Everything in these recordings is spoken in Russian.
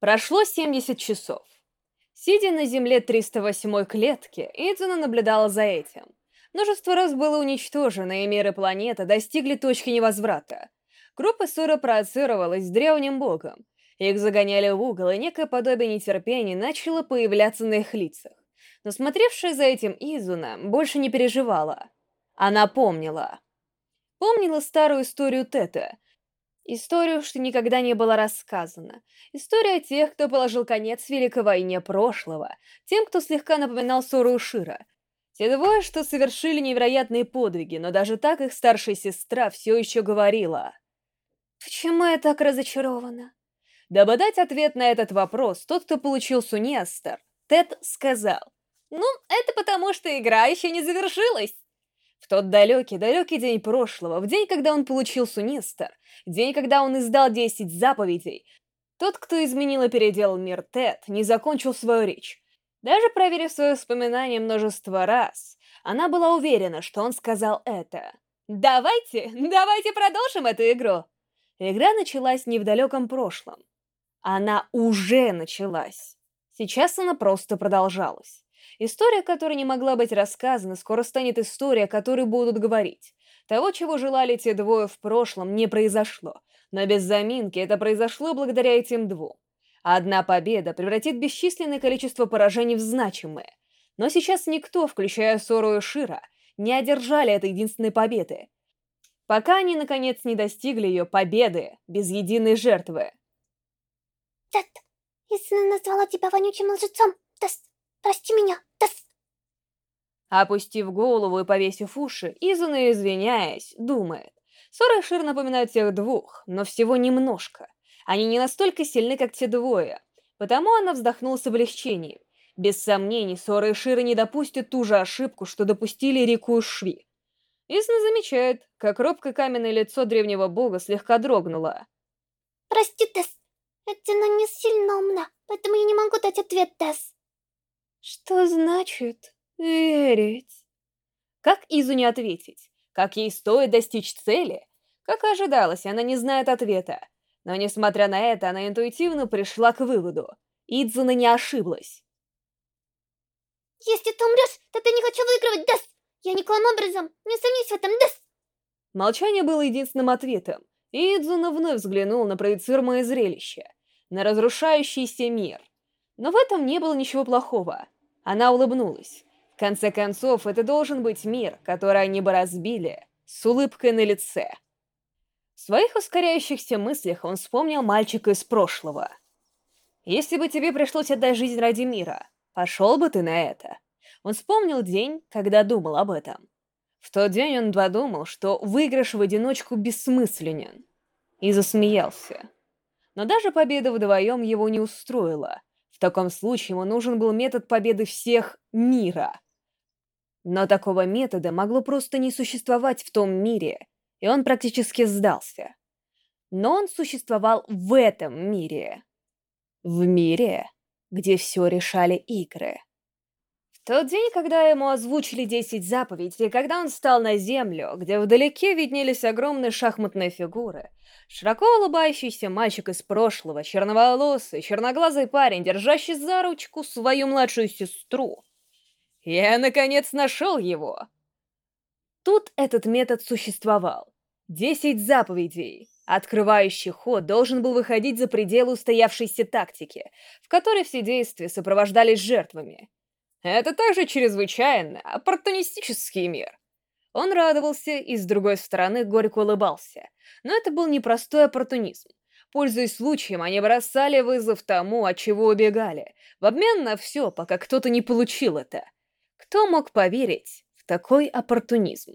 Прошло 70 часов. Сидя на земле 308 клетки, Идзуна наблюдала за этим. Множество раз было уничтожено, и миры планеты достигли точки невозврата. Группа Сура проецировалась с древним богом. Их загоняли в угол, и некое подобие нетерпения начало появляться на их лицах. Но смотревшая за этим Изуна больше не переживала. Она помнила. Помнила старую историю Тета — Историю, что никогда не была рассказана. История тех, кто положил конец Великой войне прошлого, тем, кто слегка напоминал Сору Шира. Те двое, что совершили невероятные подвиги, но даже так их старшая сестра все еще говорила. «Почему я так разочарована?» Дабы дать ответ на этот вопрос, тот, кто получил Сунестер, Тед сказал, «Ну, это потому, что игра еще не завершилась». В тот далекий-далекий день прошлого, в день, когда он получил Сунистер, день, когда он издал десять заповедей, тот, кто изменил и переделал мир Тед, не закончил свою речь. Даже проверив свои воспоминания множество раз, она была уверена, что он сказал это. «Давайте, давайте продолжим эту игру!» Игра началась не в далеком прошлом. Она уже началась. Сейчас она просто продолжалась. История, которая не могла быть рассказана, скоро станет историей, о которой будут говорить. Того, чего желали те двое в прошлом, не произошло. Но без заминки это произошло благодаря этим двум. Одна победа превратит бесчисленное количество поражений в значимые. Но сейчас никто, включая Сору и Шира, не одержали этой единственной победы. Пока они, наконец, не достигли ее победы без единой жертвы. Тет, если она назвала тебя вонючим лжецом, то прости меня. Опустив голову и повесив уши, Изуна, извиняясь, думает. Сора и Шир напоминают тех двух, но всего немножко. Они не настолько сильны, как те двое. Потому она вздохнула с облегчением. Без сомнений, Сора и Шира не допустят ту же ошибку, что допустили Рику и Шви. Изуна замечает, как робкое каменное лицо древнего бога слегка дрогнуло. «Прости, Тесс, эта не сильно умна, поэтому я не могу дать ответ, Тесс». «Что значит верить?» Как Изу не ответить? Как ей стоит достичь цели? Как ожидалось, она не знает ответа. Но, несмотря на это, она интуитивно пришла к выводу. Идзуна не ошиблась. «Если ты умрешь, то ты не хочу выигрывать, Дэс! Я никоим образом не сомнюсь в этом, Дэс!» Молчание было единственным ответом, и Идзуна вновь взглянул на проецируемое зрелище, на разрушающийся мир. Но в этом не было ничего плохого. Она улыбнулась. Конце концов, это должен быть мир, который они бы разбили, с улыбкой на лице. В своих ускоряющихся мыслях он вспомнил мальчика из прошлого. «Если бы тебе пришлось отдать жизнь ради мира, пошел бы ты на это?» Он вспомнил день, когда думал об этом. В тот день он подумал, что выигрыш в одиночку бессмысленен. И засмеялся. Но даже победа вдвоем его не устроила. В таком случае ему нужен был метод победы всех мира. Но такого метода могло просто не существовать в том мире, и он практически сдался. Но он существовал в этом мире. В мире, где все решали игры. В тот день, когда ему озвучили 10 заповедей, когда он встал на землю, где вдалеке виднелись огромные шахматные фигуры, Широко улыбающийся мальчик из прошлого, черноволосый, черноглазый парень, держащий за ручку свою младшую сестру. Я, наконец, нашел его. Тут этот метод существовал. Десять заповедей. Открывающий ход должен был выходить за пределы устоявшейся тактики, в которой все действия сопровождались жертвами. Это также чрезвычайно оппортунистический мир. Он радовался и, с другой стороны, горько улыбался. Но это был непростой оппортунизм. Пользуясь случаем, они бросали вызов тому, от чего убегали, в обмен на все, пока кто-то не получил это. Кто мог поверить в такой оппортунизм?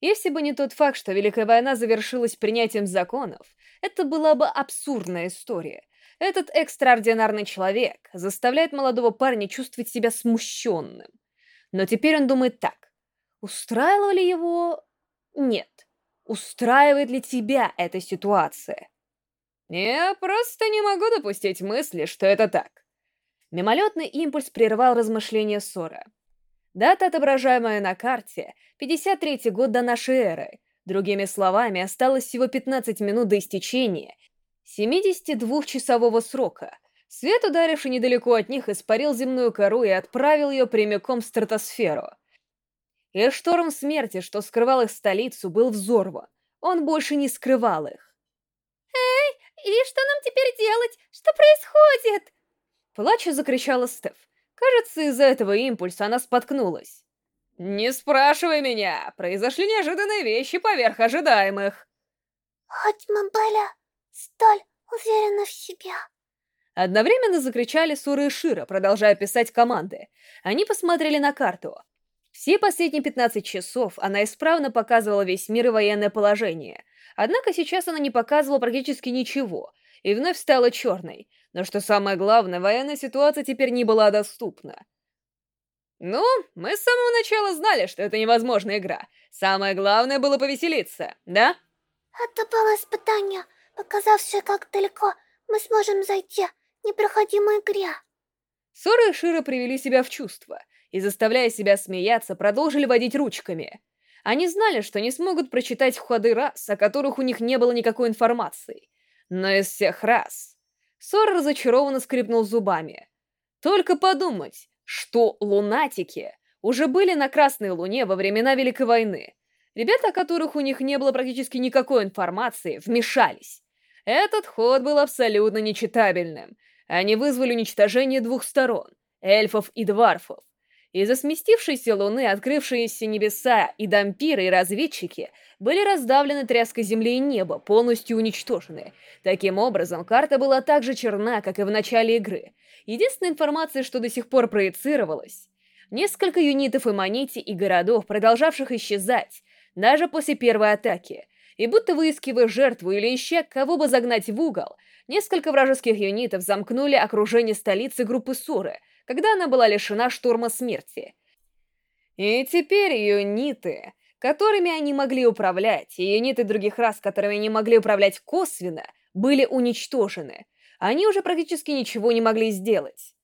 Если бы не тот факт, что Великая война завершилась принятием законов, это была бы абсурдная история. Этот экстраординарный человек заставляет молодого парня чувствовать себя смущенным. Но теперь он думает так. Устраивала ли его... Нет. Устраивает ли тебя эта ситуация? Я просто не могу допустить мысли, что это так. Мимолетный импульс прервал размышления Сора. Дата, отображаемая на карте, 53-й год до нашей эры. Другими словами, осталось всего 15 минут до истечения, 72-часового срока. Свет, ударивший недалеко от них, испарил земную кору и отправил ее прямиком в стратосферу. И шторм смерти, что скрывал их столицу, был взорван. Он больше не скрывал их. «Эй, и что нам теперь делать? Что происходит?» Плача закричала Стеф. Кажется, из-за этого импульса она споткнулась. «Не спрашивай меня! Произошли неожиданные вещи поверх ожидаемых!» «Хоть мы были столь уверены в себе!» Одновременно закричали Сура и Шира, продолжая писать команды. Они посмотрели на карту. Все последние 15 часов она исправно показывала весь мир и военное положение. Однако сейчас она не показывала практически ничего, и вновь стала черной. Но что самое главное, военная ситуация теперь не была доступна. Ну, мы с самого начала знали, что это невозможная игра. Самое главное было повеселиться, да? Это было испытание, показавшее, как далеко мы сможем зайти в непроходимой игре. Сора и Шира привели себя в чувство и, заставляя себя смеяться, продолжили водить ручками. Они знали, что не смогут прочитать ходы рас, о которых у них не было никакой информации. Но из всех рас... Сора разочарованно скрипнул зубами. Только подумать, что лунатики уже были на Красной Луне во времена Великой войны. Ребята, о которых у них не было практически никакой информации, вмешались. Этот ход был абсолютно нечитабельным. Они вызвали уничтожение двух сторон — эльфов и дварфов. Из-за сместившейся луны открывшиеся небеса и дампиры и разведчики были раздавлены тряской земли и неба, полностью уничтожены. Таким образом, карта была так же черна, как и в начале игры. Единственная информация, что до сих пор проецировалась, несколько юнитов и монети и городов, продолжавших исчезать, даже после первой атаки. И будто выискивая жертву или ища, кого бы загнать в угол, несколько вражеских юнитов замкнули окружение столицы группы Суры — когда она была лишена штурма смерти. И теперь юниты, которыми они могли управлять, и юниты других рас, которыми они могли управлять косвенно, были уничтожены. Они уже практически ничего не могли сделать.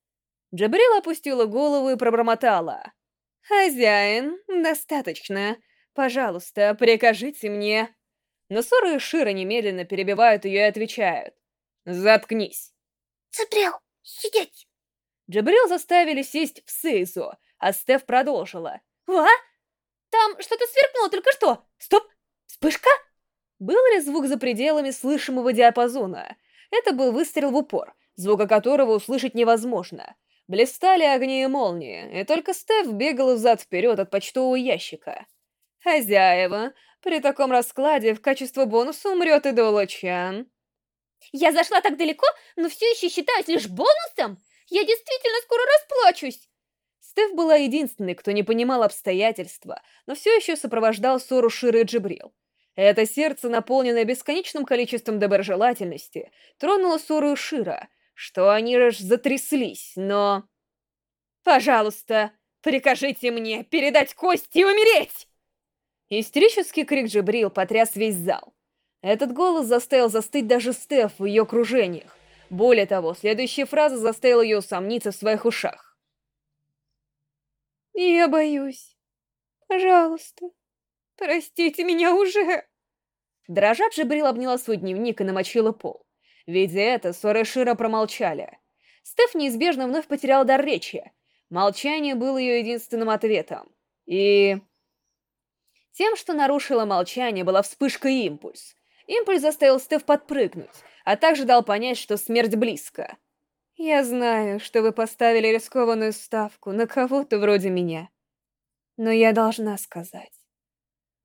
Джабрил опустила голову и пробормотала. «Хозяин, достаточно. Пожалуйста, прикажите мне». Но Сора и Шира немедленно перебивают ее и отвечают. «Заткнись!» «Джабрил, сидеть!» Джабрил заставили сесть в Сейзу, а Стеф продолжила. «Ва? Там что-то сверкнуло только что! Стоп! Вспышка?» Был ли звук за пределами слышимого диапазона? Это был выстрел в упор, звука которого услышать невозможно. Блистали огни и молнии, и только Стеф бегал взад-вперед от почтового ящика. «Хозяева, при таком раскладе в качестве бонуса умрет и Долочан». «Я зашла так далеко, но все еще считаюсь лишь бонусом?» Я действительно скоро расплачусь!» Стеф была единственной, кто не понимал обстоятельства, но все еще сопровождал ссору Ширы и Джибрил. Это сердце, наполненное бесконечным количеством доброжелательности, тронуло ссору Шира, что они аж затряслись, но... «Пожалуйста, прикажите мне передать кости и умереть!» Истерический крик Джибрил потряс весь зал. Этот голос заставил застыть даже Стеф в ее окружениях. Более того, следующая фраза заставила ее усомниться в своих ушах. «Я боюсь. Пожалуйста, простите меня уже!» Дрожа Джибрил обняла свой дневник и намочила пол. Видя это, Сора и промолчали. Стеф неизбежно вновь потерял дар речи. Молчание было ее единственным ответом. И... Тем, что нарушило молчание, была вспышка и импульс. Импульс заставил Стеф подпрыгнуть, а также дал понять, что смерть близко. «Я знаю, что вы поставили рискованную ставку на кого-то вроде меня, но я должна сказать».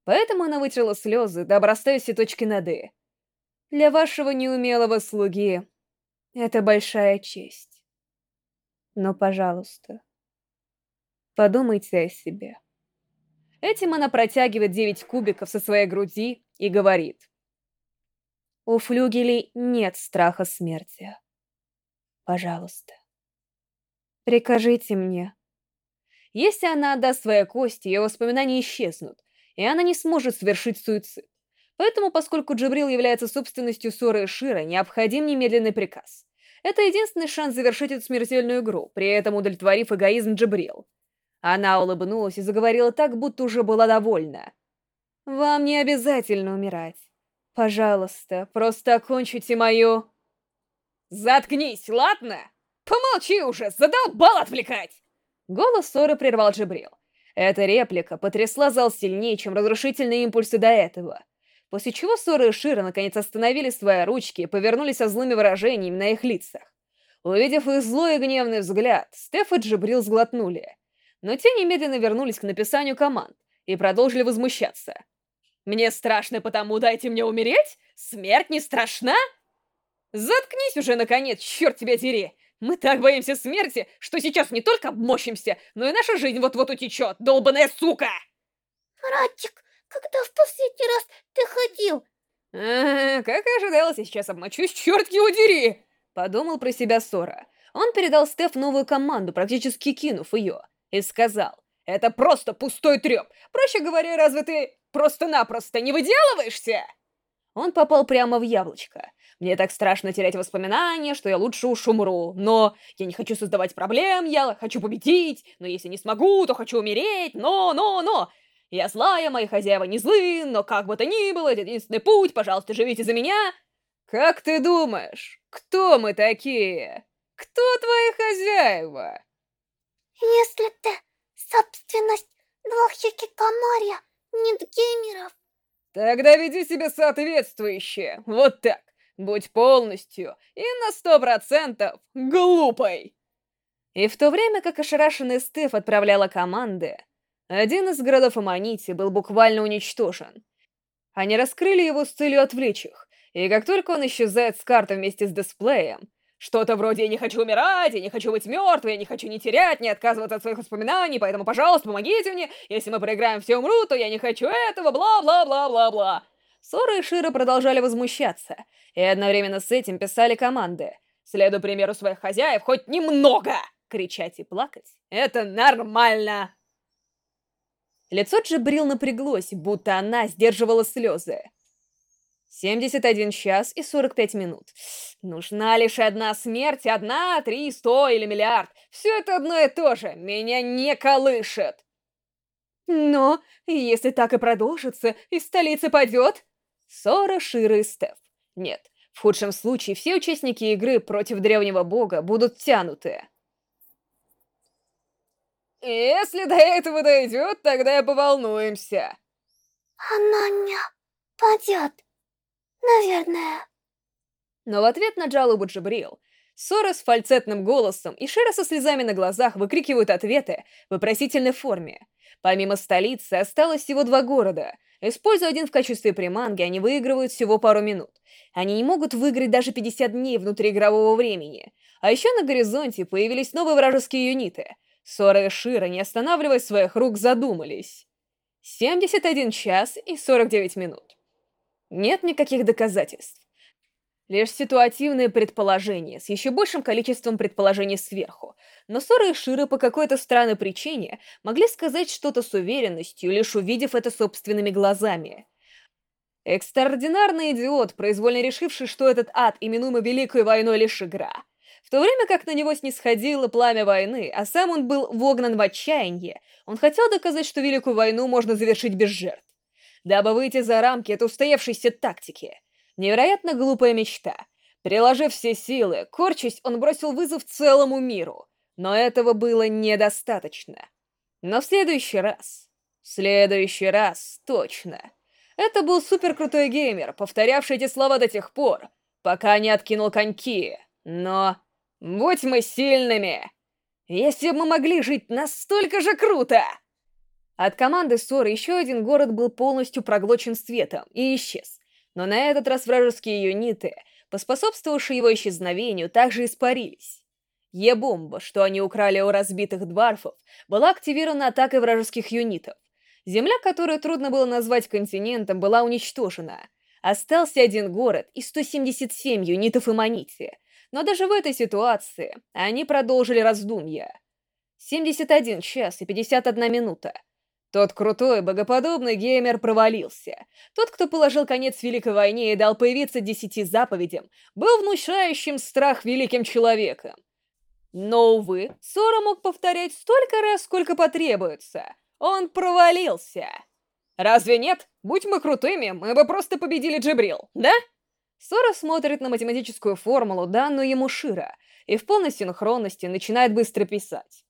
Поэтому она вытерла слезы, да обрастая все точки над «и». «Для вашего неумелого слуги это большая честь. Но, пожалуйста, подумайте о себе». Этим она протягивает девять кубиков со своей груди и говорит. У флюгелей нет страха смерти. Пожалуйста, прикажите мне. Если она отдаст свои кости, ее воспоминания исчезнут, и она не сможет совершить суицид. Поэтому, поскольку Джабрил является собственностью Соры и Шира, необходим немедленный приказ. Это единственный шанс завершить эту смертельную игру, при этом удовлетворив эгоизм Джабрил. Она улыбнулась и заговорила так, будто уже была довольна. «Вам не обязательно умирать. Пожалуйста, просто окончите мою... Заткнись, ладно? Помолчи уже, задолбал отвлекать! Голос Соры прервал Джибрил. Эта реплика потрясла зал сильнее, чем разрушительные импульсы до этого. После чего Сора и Шира наконец остановили свои ручки и повернулись со злыми выражениями на их лицах. Увидев их злой и гневный взгляд, Стеф и Джибрил сглотнули. Но те немедленно вернулись к написанию команд и продолжили возмущаться. «Мне страшно, потому дайте мне умереть? Смерть не страшна?» «Заткнись уже, наконец, черт тебя дери! Мы так боимся смерти, что сейчас не только обмочимся, но и наша жизнь вот-вот утечет, долбаная сука!» «Ратик, когда в последний раз ты ходил?» а, как и ожидалось, я сейчас обмочусь, черт его дери!» Подумал про себя Сора. Он передал Стеф новую команду, практически кинув ее, и сказал, «Это просто пустой треп. Проще говоря, разве ты просто-напросто не выделываешься?» Он попал прямо в яблочко. Мне так страшно терять воспоминания, что я лучше уж умру. Но я не хочу создавать проблем, я хочу победить. Но если не смогу, то хочу умереть. Но, но, но. Я злая, мои хозяева не злы, но как бы то ни было, это единственный путь, пожалуйста, живите за меня. Как ты думаешь, кто мы такие? Кто твои хозяева? Если ты собственность двух Юкикамарья, нет геймеров. Тогда веди себя соответствующе. Вот так. Будь полностью и на сто процентов глупой!» И в то время как ошарашенный Стеф отправляла команды, один из городов Аманити был буквально уничтожен. Они раскрыли его с целью отвлечь их, и как только он исчезает с карты вместе с дисплеем, что-то вроде «Я не хочу умирать, я не хочу быть мертвой, я не хочу не терять, не отказываться от своих воспоминаний, поэтому, пожалуйста, помогите мне, если мы проиграем, все умрут, то я не хочу этого, бла-бла-бла-бла-бла». Сора и Шира продолжали возмущаться, и одновременно с этим писали команды. «Следуй примеру своих хозяев хоть немного!» Кричать и плакать — это нормально! Лицо Джибрил напряглось, будто она сдерживала слезы. 71 час и 45 минут. Нужна лишь одна смерть, одна, три, сто или миллиард. Все это одно и то же. Меня не колышет. Но если так и продолжится, из столицы падет... Сора, Шира и Стеф. Нет, в худшем случае все участники игры против древнего бога будут тянуты. Если до этого дойдет, тогда и поволнуемся. Она не падет, наверное. Но в ответ на жалобу Джабрил, Сора с фальцетным голосом и Шира со слезами на глазах выкрикивают ответы в вопросительной форме. Помимо столицы осталось всего два города, Используя один в качестве приманки, они выигрывают всего пару минут. Они не могут выиграть даже 50 дней внутриигрового времени. А еще на горизонте появились новые вражеские юниты. Сора и Шира, не останавливая своих рук, задумались. 71 час и 49 минут. Нет никаких доказательств. Лишь ситуативные предположения, с еще большим количеством предположений сверху. Но Сора и Шира по какой-то странной причине могли сказать что-то с уверенностью, лишь увидев это собственными глазами. Экстраординарный идиот, произвольно решивший, что этот ад, именуемый Великой войной, лишь игра. В то время как на него снисходило пламя войны, а сам он был вогнан в отчаяние, он хотел доказать, что Великую войну можно завершить без жертв. Дабы выйти за рамки этой устоявшейся тактики – Невероятно глупая мечта. Приложив все силы, корчась, он бросил вызов целому миру. Но этого было недостаточно. Но в следующий раз... В следующий раз, точно. Это был суперкрутой геймер, повторявший эти слова до тех пор, пока не откинул коньки. Но... Будь мы сильными! Если бы мы могли жить настолько же круто! От команды Ссоры еще один город был полностью проглочен светом и исчез. Но на этот раз вражеские юниты, поспособствовавшие его исчезновению, также испарились. Е-бомба, что они украли у разбитых дварфов, была активирована атакой вражеских юнитов. Земля, которую трудно было назвать континентом, была уничтожена. Остался один город и 177 юнитов Иманити. Но даже в этой ситуации они продолжили раздумья. 71 час и 51 минута. Тот крутой, богоподобный геймер провалился. Тот, кто положил конец Великой войне и дал появиться десяти заповедям, был внушающим страх великим человеком. Но, увы, Сора мог повторять столько раз, сколько потребуется. Он провалился. Разве нет? Будь мы крутыми, мы бы просто победили Джибрил, да? Сора смотрит на математическую формулу, данную ему Шира, и в полной синхронности начинает быстро писать.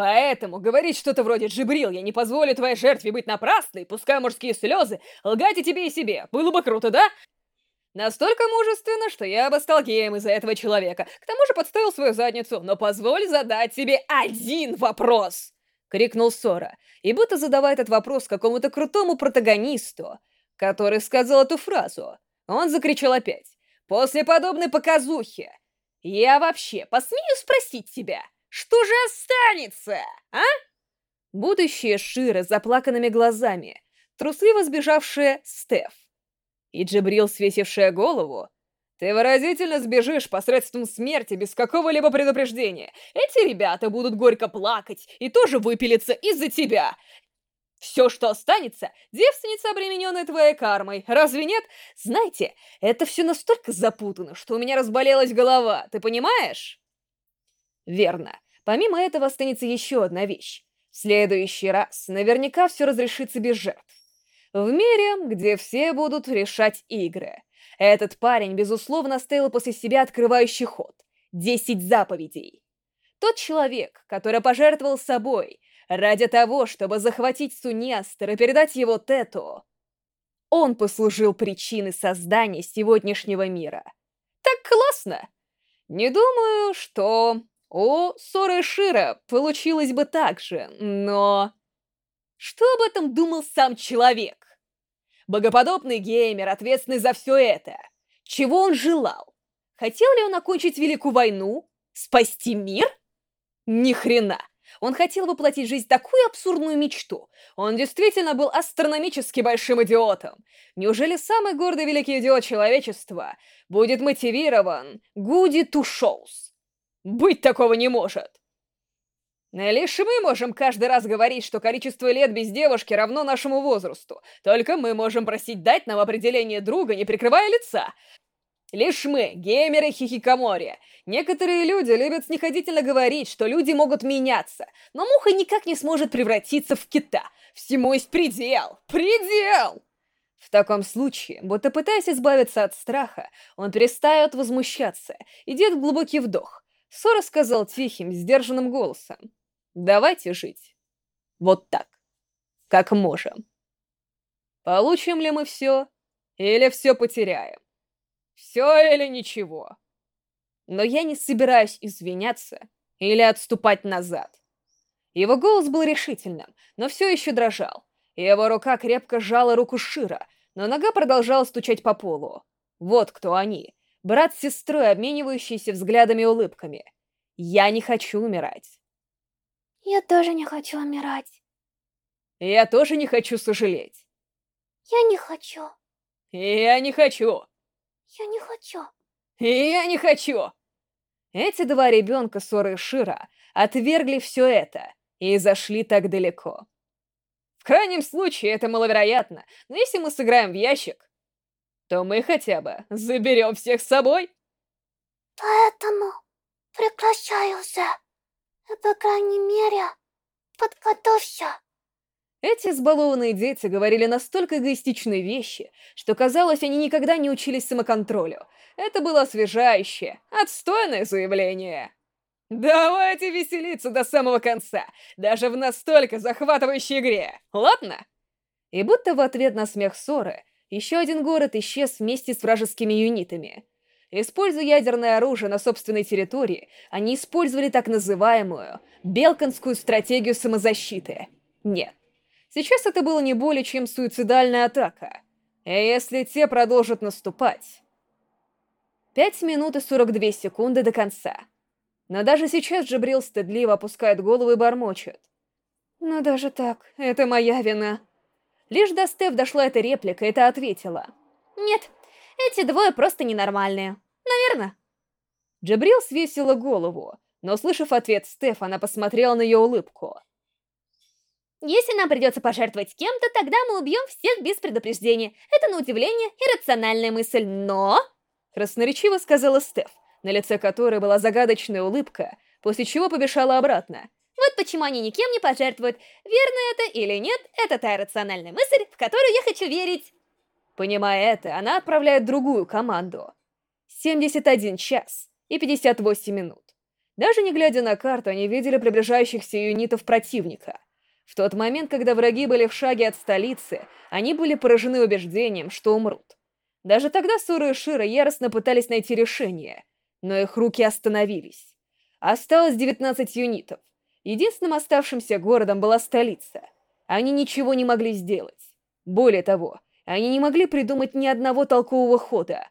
Поэтому говорить что-то вроде «Джибрил, я не позволю твоей жертве быть напрасной, пускай мужские слезы, лгать и тебе, и себе. Было бы круто, да? Настолько мужественно, что я бы стал геем из-за этого человека. К тому же подставил свою задницу, но позволь задать тебе один вопрос!» — крикнул Сора, и будто задавая этот вопрос какому-то крутому протагонисту, который сказал эту фразу, он закричал опять. «После подобной показухи я вообще посмею спросить тебя, что же останется, а?» Будущее Шира с заплаканными глазами, трусливо сбежавшая Стеф, и Джибрил, свесившая голову, ты выразительно сбежишь посредством смерти без какого-либо предупреждения. Эти ребята будут горько плакать и тоже выпилиться из-за тебя. Все, что останется, девственница, обремененная твоей кармой. Разве нет? Знаете, это все настолько запутано, что у меня разболелась голова, ты понимаешь? Верно. Помимо этого останется еще одна вещь. В следующий раз наверняка все разрешится без жертв. В мире, где все будут решать игры. Этот парень, безусловно, оставил после себя открывающий ход. Десять заповедей. Тот человек, который пожертвовал собой ради того, чтобы захватить Суньястер и передать его Тету, он послужил причиной создания сегодняшнего мира. Так классно! Не думаю, что у Соры Шира получилось бы так же, но... Что об этом думал сам человек? Богоподобный геймер, ответственный за все это. Чего он желал? Хотел ли он окончить Великую войну? Спасти мир? Ни хрена. Он хотел воплотить в жизнь такую абсурдную мечту. Он действительно был астрономически большим идиотом. Неужели самый гордый великий идиот человечества будет мотивирован Гуди Тушоус? Быть такого не может. Лишь мы можем каждый раз говорить, что количество лет без девушки равно нашему возрасту. Только мы можем просить дать нам определение друга, не прикрывая лица. Лишь мы, геймеры Хихикамори. Некоторые люди любят снисходительно говорить, что люди могут меняться, но муха никак не сможет превратиться в кита. Всему есть предел. Предел! В таком случае, будто пытаясь избавиться от страха, он перестает возмущаться и делает глубокий вдох. Сора сказал тихим, сдержанным голосом. Давайте жить. Вот так. Как можем. Получим ли мы все? Или все потеряем? Все или ничего? Но я не собираюсь извиняться или отступать назад. Его голос был решительным, но все еще дрожал. Его рука крепко сжала руку Шира, но нога продолжала стучать по полу. Вот кто они. Брат с сестрой, обменивающиеся взглядами и улыбками. Я не хочу умирать. Я тоже не хочу умирать. Я тоже не хочу сожалеть. Я не хочу. Я не хочу. Я не хочу. Я не хочу. Эти два ребенка Соры и Шира отвергли все это и зашли так далеко. В крайнем случае это маловероятно, но если мы сыграем в ящик, то мы хотя бы заберем всех с собой. Поэтому прекращаю уже. По крайней мере, подготовься. Эти избалованные дети говорили настолько эгоистичные вещи, что казалось, они никогда не учились самоконтролю. Это было освежающее, отстойное заявление. Давайте веселиться до самого конца, даже в настолько захватывающей игре, ладно? И будто в ответ на смех ссоры, еще один город исчез вместе с вражескими юнитами. Используя ядерное оружие на собственной территории, они использовали так называемую «белканскую стратегию самозащиты». Нет, сейчас это было не более чем суицидальная атака. И если те продолжат наступать... Пять минут и сорок две секунды до конца. Но даже сейчас Джабрил стыдливо опускает голову и бормочет. «Ну даже так, это моя вина». Лишь до Стеф дошла эта реплика, и та ответила. «Нет, эти двое просто ненормальные. Наверное. Джабрил свесила голову, но, услышав ответ Стеф, она посмотрела на ее улыбку. Если нам придется пожертвовать кем-то, тогда мы убьем всех без предупреждения. Это, на удивление, иррациональная мысль, но... Красноречиво сказала Стеф, на лице которой была загадочная улыбка, после чего побежала обратно. Вот почему они никем не пожертвуют. Верно это или нет, это та рациональная мысль, в которую я хочу верить. Понимая это, она отправляет другую команду. 71 час и 58 минут. Даже не глядя на карту, они видели приближающихся юнитов противника. В тот момент, когда враги были в шаге от столицы, они были поражены убеждением, что умрут. Даже тогда Сура и Шира яростно пытались найти решение, но их руки остановились. Осталось 19 юнитов. Единственным оставшимся городом была столица. Они ничего не могли сделать. Более того, они не могли придумать ни одного толкового хода.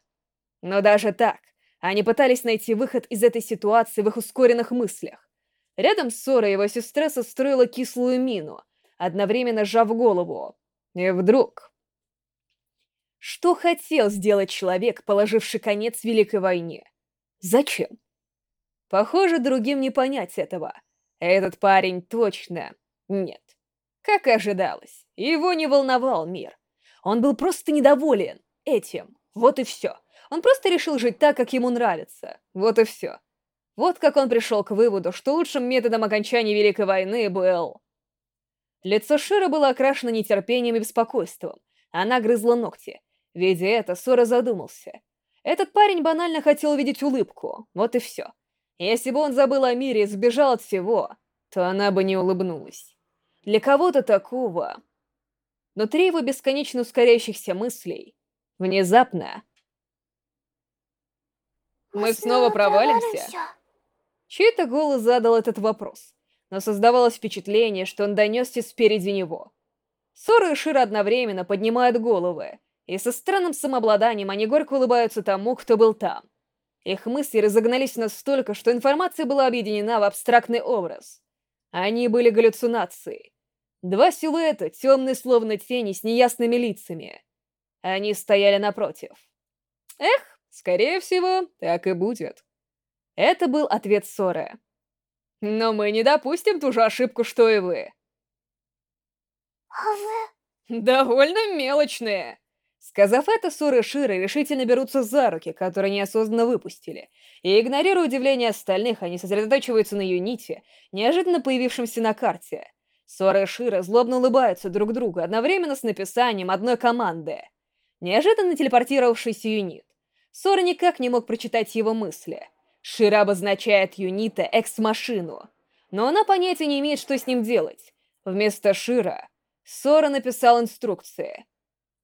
Но даже так, они пытались найти выход из этой ситуации в их ускоренных мыслях. Рядом с Сора его сестра состроила кислую мину, одновременно сжав голову. И вдруг... Что хотел сделать человек, положивший конец Великой войне? Зачем? Похоже, другим не понять этого. Этот парень точно... Нет. Как и ожидалось, его не волновал мир. Он был просто недоволен этим. Вот и все. Он просто решил жить так, как ему нравится. Вот и все. Вот как он пришел к выводу, что лучшим методом окончания Великой войны был... Лицо Шира было окрашено нетерпением и беспокойством. Она грызла ногти. Видя это, Сора задумался. Этот парень банально хотел увидеть улыбку. Вот и все. Если бы он забыл о мире и сбежал от всего, то она бы не улыбнулась. Для кого-то такого... Внутри его бесконечно ускоряющихся мыслей, внезапно... Мы снова провалимся? Чей-то голос задал этот вопрос, но создавалось впечатление, что он донесся спереди него. Сора и Шира одновременно поднимают головы, и со странным самообладанием они горько улыбаются тому, кто был там. Их мысли разогнались настолько, что информация была объединена в абстрактный образ. Они были галлюцинацией. Два силуэта, темные словно тени с неясными лицами. Они стояли напротив. Эх, скорее всего, так и будет. Это был ответ Соры. Но мы не допустим ту же ошибку, что и вы. А вы? Довольно мелочные. Сказав это, Сура и Шира решительно берутся за руки, которые неосознанно выпустили, и, игнорируя удивление остальных, они сосредотачиваются на юните, неожиданно появившемся на карте. Сора и Шира злобно улыбаются друг другу одновременно с написанием одной команды. Неожиданно телепортировавшийся юнит. Сора никак не мог прочитать его мысли. Шира обозначает юнита экс-машину, но она понятия не имеет, что с ним делать. Вместо Шира Сора написал инструкции —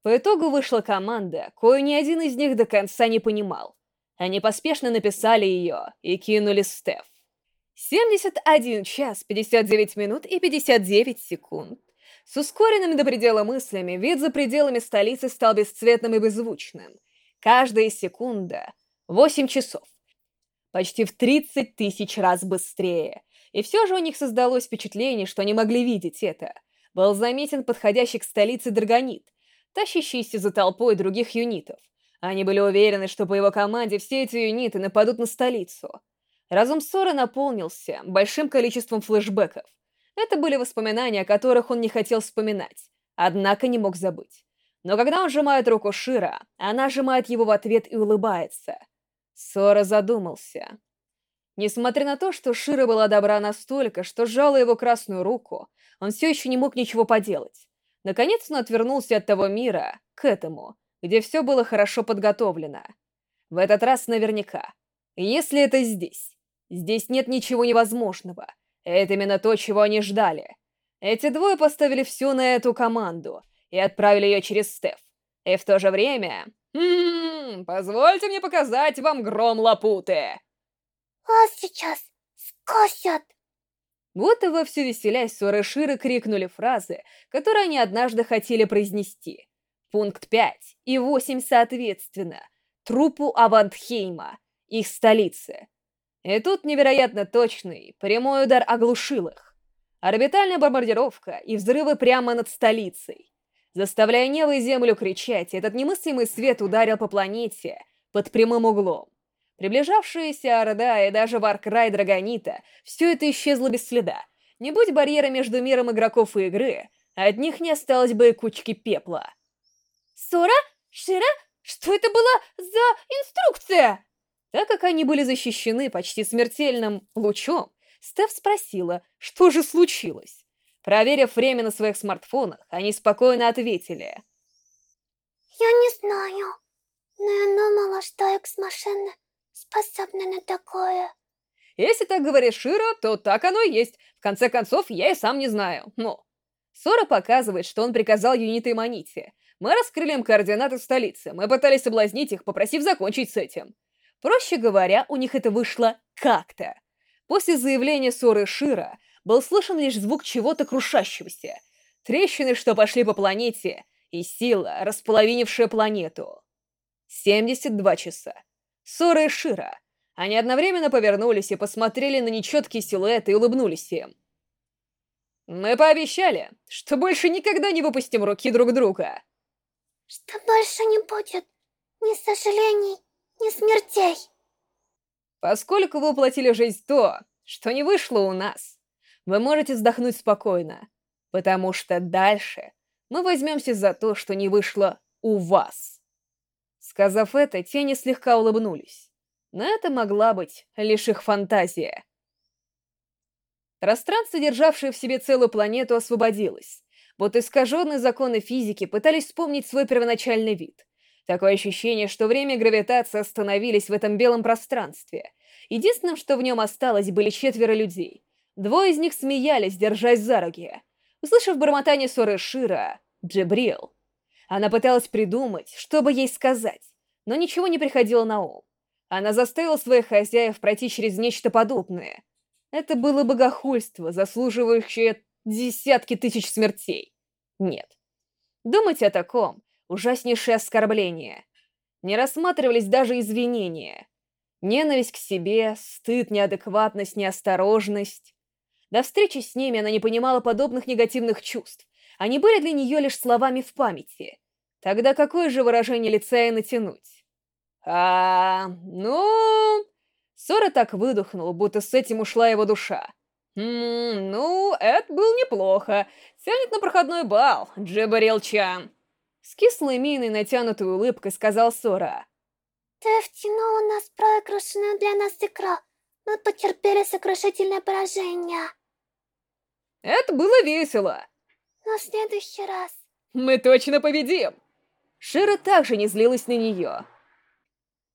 по итогу вышла команда, кою ни один из них до конца не понимал. Они поспешно написали ее и кинули Стеф. 71 час 59 минут и 59 секунд. С ускоренными до предела мыслями вид за пределами столицы стал бесцветным и беззвучным. Каждая секунда — 8 часов. Почти в 30 тысяч раз быстрее. И все же у них создалось впечатление, что они могли видеть это. Был заметен подходящий к столице Драгонит, тащащийся за толпой других юнитов. Они были уверены, что по его команде все эти юниты нападут на столицу. Разум Сора наполнился большим количеством флешбеков. Это были воспоминания, о которых он не хотел вспоминать, однако не мог забыть. Но когда он сжимает руку Шира, она сжимает его в ответ и улыбается. Сора задумался. Несмотря на то, что Шира была добра настолько, что сжала его красную руку, он все еще не мог ничего поделать. Наконец он отвернулся от того мира к этому, где все было хорошо подготовлено. В этот раз наверняка. Если это здесь, здесь нет ничего невозможного. Это именно то, чего они ждали. Эти двое поставили все на эту команду и отправили ее через Стеф. И в то же время... М -м -м, позвольте мне показать вам гром Лапуты. Вас сейчас скосят. Будто вовсю веселясь, Суры крикнули фразы, которые они однажды хотели произнести. Пункт 5 и 8 соответственно. Трупу Авантхейма, их столице. И тут невероятно точный, прямой удар оглушил их. Орбитальная бомбардировка и взрывы прямо над столицей. Заставляя небо и землю кричать, этот немыслимый свет ударил по планете под прямым углом. Приближавшаяся Орда и даже Варкрай Драгонита, все это исчезло без следа. Не будь барьера между миром игроков и игры, от них не осталось бы и кучки пепла. «Сора? Шира? Что это была за инструкция?» Так как они были защищены почти смертельным лучом, Стеф спросила, что же случилось. Проверив время на своих смартфонах, они спокойно ответили. Я не знаю, но я думала, что экс-машина способна на такое. Если так говорит Широ, то так оно и есть. В конце концов, я и сам не знаю. Но... Сора показывает, что он приказал Юните и. Мы раскрыли им координаты столицы. Мы пытались соблазнить их, попросив закончить с этим. Проще говоря, у них это вышло как-то. После заявления Соры Шира был слышен лишь звук чего-то крушащегося. Трещины, что пошли по планете, и сила, располовинившая планету. 72 часа. Сора и Шира. Они одновременно повернулись и посмотрели на нечеткие силуэты и улыбнулись им. Мы пообещали, что больше никогда не выпустим руки друг друга. Что больше не будет ни сожалений, ни смертей. Поскольку вы уплатили жизнь то, что не вышло у нас, вы можете вздохнуть спокойно, потому что дальше мы возьмемся за то, что не вышло у вас. Сказав это, тени слегка улыбнулись. Но это могла быть лишь их фантазия. Пространство, державшее в себе целую планету, освободилось. Вот искаженные законы физики пытались вспомнить свой первоначальный вид. Такое ощущение, что время и гравитация остановились в этом белом пространстве. Единственным, что в нем осталось, были четверо людей. Двое из них смеялись, держась за руки. Услышав бормотание ссоры Шира, Джебрил, она пыталась придумать, что бы ей сказать, но ничего не приходило на ум. Она заставила своих хозяев пройти через нечто подобное. Это было богохульство, заслуживающее десятки тысяч смертей. Нет. Думать о таком — ужаснейшее оскорбление. Не рассматривались даже извинения. Ненависть к себе, стыд, неадекватность, неосторожность. До встречи с ними она не понимала подобных негативных чувств. Они были для нее лишь словами в памяти. Тогда какое же выражение лица и натянуть? А, ну... Сора так выдохнул, будто с этим ушла его душа. «Ммм, ну, это было неплохо. Тянет на проходной бал, Джебарил Чан». С кислой миной натянутой улыбкой сказал Сора. Ты втянул нас в проигрышную для нас игру. Мы потерпели сокрушительное поражение. Это было весело. Но в следующий раз... Мы точно победим. Шира также не злилась на нее.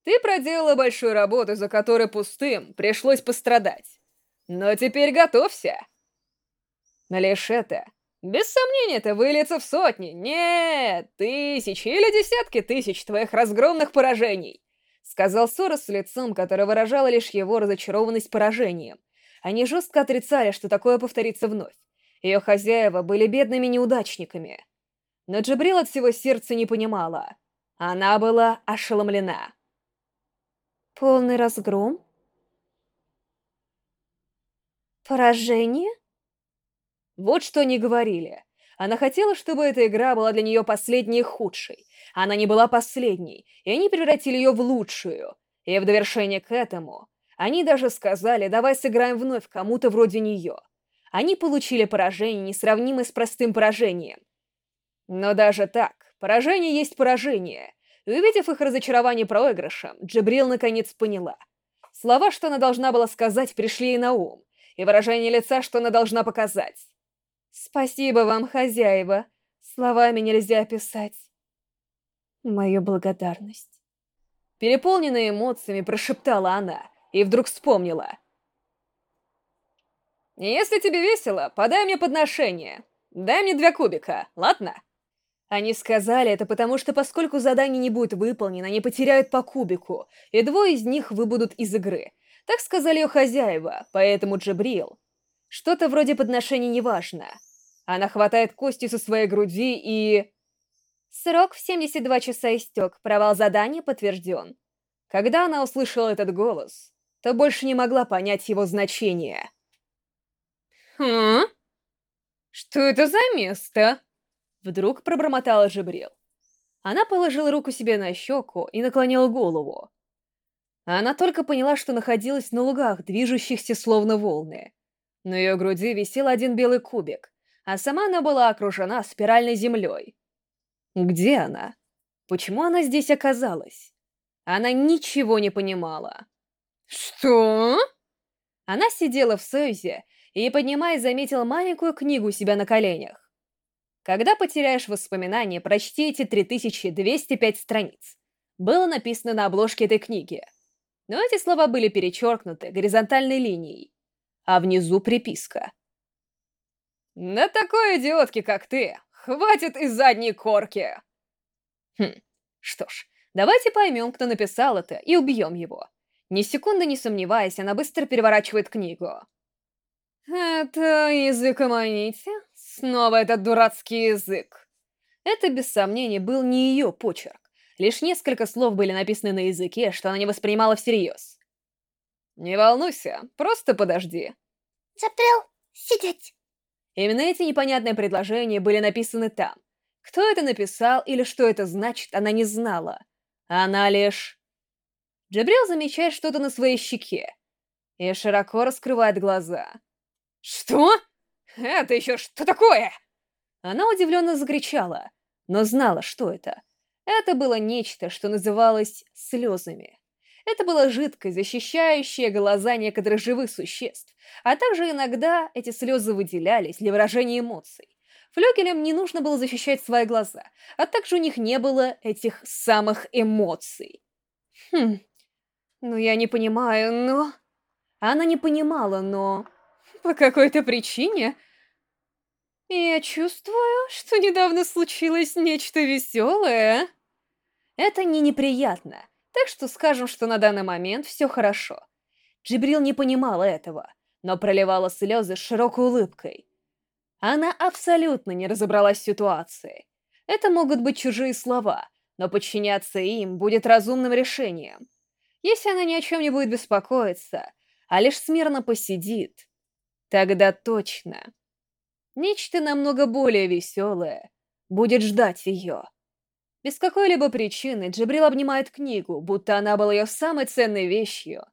Ты проделала большую работу, за которой пустым пришлось пострадать. Но теперь готовься. Но лишь это... Без сомнения, это выльется в сотни, нет, тысячи или десятки тысяч твоих разгромных поражений. Сказал Сора с лицом, которое выражало лишь его разочарованность поражением. Они жестко отрицали, что такое повторится вновь. Ее хозяева были бедными неудачниками. Но Джабрил от всего сердца не понимала. Она была ошеломлена. Полный разгром? Поражение? Вот что они говорили. Она хотела, чтобы эта игра была для нее последней и худшей. Она не была последней, и они превратили ее в лучшую. И в довершение к этому, они даже сказали, давай сыграем вновь кому-то вроде нее. Они получили поражение, несравнимое с простым поражением. Но даже так, поражение есть поражение. И увидев их разочарование проигрышем, Джабрил наконец поняла. Слова, что она должна была сказать, пришли ей на ум, и выражение лица, что она должна показать. «Спасибо вам, хозяева. Словами нельзя описать. Мою благодарность». Переполненная эмоциями, прошептала она, и вдруг вспомнила. «Если тебе весело, подай мне подношение. Дай мне два кубика, ладно?» Они сказали это потому, что поскольку задание не будет выполнено, они потеряют по кубику, и двое из них выбудут из игры. Так сказали ее хозяева, поэтому Джабрил. Что-то вроде подношения неважно. Она хватает кости со своей груди и... Срок в 72 часа истек, провал задания подтвержден. Когда она услышала этот голос, то больше не могла понять его значение. «Хм? Что это за место?» Вдруг пробормотала Жибрил. Она положила руку себе на щеку и наклонила голову. Она только поняла, что находилась на лугах, движущихся словно волны. На ее груди висел один белый кубик, а сама она была окружена спиральной землей. Где она? Почему она здесь оказалась? Она ничего не понимала. «Что?» Она сидела в Союзе и, поднимаясь, заметила маленькую книгу у себя на коленях. Когда потеряешь воспоминания, прочти эти 3205 страниц. Было написано на обложке этой книги. Но эти слова были перечеркнуты горизонтальной линией, а внизу приписка. «На такой идиотке, как ты, хватит и задней корки!» Хм, что ж, давайте поймем, кто написал это, и убьем его. Ни секунды не сомневаясь, она быстро переворачивает книгу. «Это язык Аманите? Снова этот дурацкий язык!» Это, без сомнения, был не ее почерк. Лишь несколько слов были написаны на языке, что она не воспринимала всерьез. «Не волнуйся, просто подожди». Запрел сидеть. Именно эти непонятные предложения были написаны там. Кто это написал или что это значит, она не знала. Она лишь... Джабрил замечает что-то на своей щеке и широко раскрывает глаза. «Что? Это еще что такое?» Она удивленно закричала, но знала, что это. Это было нечто, что называлось слезами. Это была жидкость, защищающая глаза некоторых живых существ, а также иногда эти слезы выделялись для выражения эмоций. Флюгелям не нужно было защищать свои глаза, а также у них не было этих самых эмоций. Хм, ну я не понимаю, но... Она не понимала, но... По какой-то причине... Я чувствую, что недавно случилось нечто веселое. Это не неприятно, так что скажем, что на данный момент все хорошо. Джибрил не понимала этого, но проливала слезы с широкой улыбкой. Она абсолютно не разобралась в ситуации. Это могут быть чужие слова, но подчиняться им будет разумным решением. Если она ни о чем не будет беспокоиться, а лишь смирно посидит, тогда точно. Нечто намного более веселое будет ждать ее. Без какой-либо причины Джибрил обнимает книгу, будто она была ее самой ценной вещью,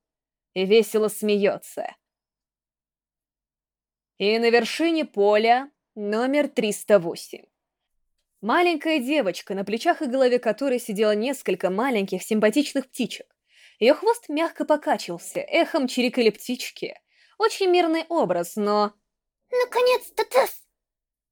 и весело смеется. И на вершине поля номер 308. Маленькая девочка, на плечах и голове которой сидело несколько маленьких симпатичных птичек. Ее хвост мягко покачивался, эхом чирикали птички. Очень мирный образ, но... Наконец-то, Тесс!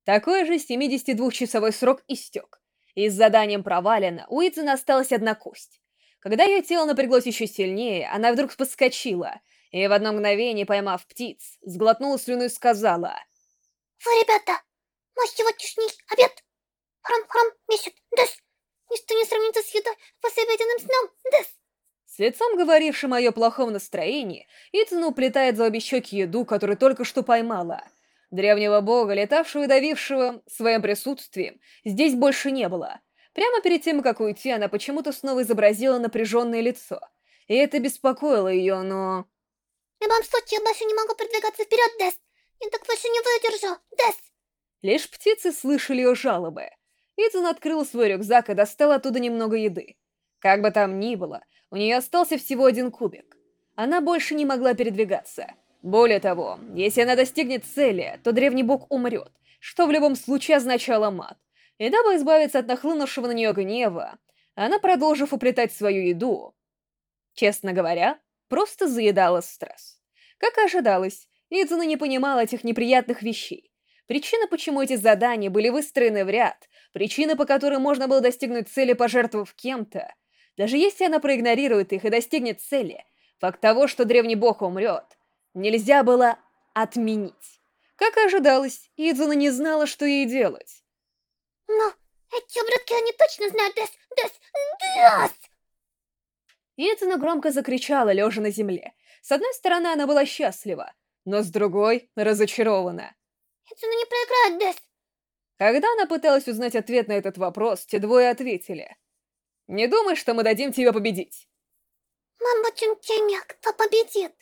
Такой же 72-часовой срок истек. И с заданием провалено, у Идзуна осталась одна кость. Когда ее тело напряглось еще сильнее, она вдруг подскочила — и в одно мгновение, поймав птиц, сглотнула слюну и сказала... «Вы, ребята, мой сегодняшний обед! Храм-храм месяц, дес! Ничто не сравнится с едой после обеденным сном, дес!» С лицом, говорившим о ее плохом настроении, Итана уплетает за обе щеки еду, которую только что поймала. Древнего бога, летавшего и давившего своим присутствием, здесь больше не было. Прямо перед тем, как уйти, она почему-то снова изобразила напряженное лицо. И это беспокоило ее, но... В любом случае, я больше не могу продвигаться вперед, Дес. Я так больше не выдержу, Дес. Лишь птицы слышали ее жалобы. Итан открыл свой рюкзак и достал оттуда немного еды. Как бы там ни было, у нее остался всего один кубик. Она больше не могла передвигаться. Более того, если она достигнет цели, то древний бог умрет, что в любом случае означало мат. И дабы избавиться от нахлынувшего на нее гнева, она, продолжив уплетать свою еду, честно говоря, просто заедала стресс. Как и ожидалось, Идзуна не понимала этих неприятных вещей. Причина, почему эти задания были выстроены в ряд, причина, по которой можно было достигнуть цели, пожертвовав кем-то, даже если она проигнорирует их и достигнет цели, факт того, что древний бог умрет, нельзя было отменить. Как и ожидалось, Идзуна не знала, что ей делать. Но эти ублюдки, они точно знают Дес, Дес, Дес! Итана громко закричала, лежа на земле. С одной стороны, она была счастлива, но с другой — разочарована. Итана не проиграет, Дэс. Когда она пыталась узнать ответ на этот вопрос, те двое ответили. «Не думай, что мы дадим тебе победить». Будем теми, кто победит.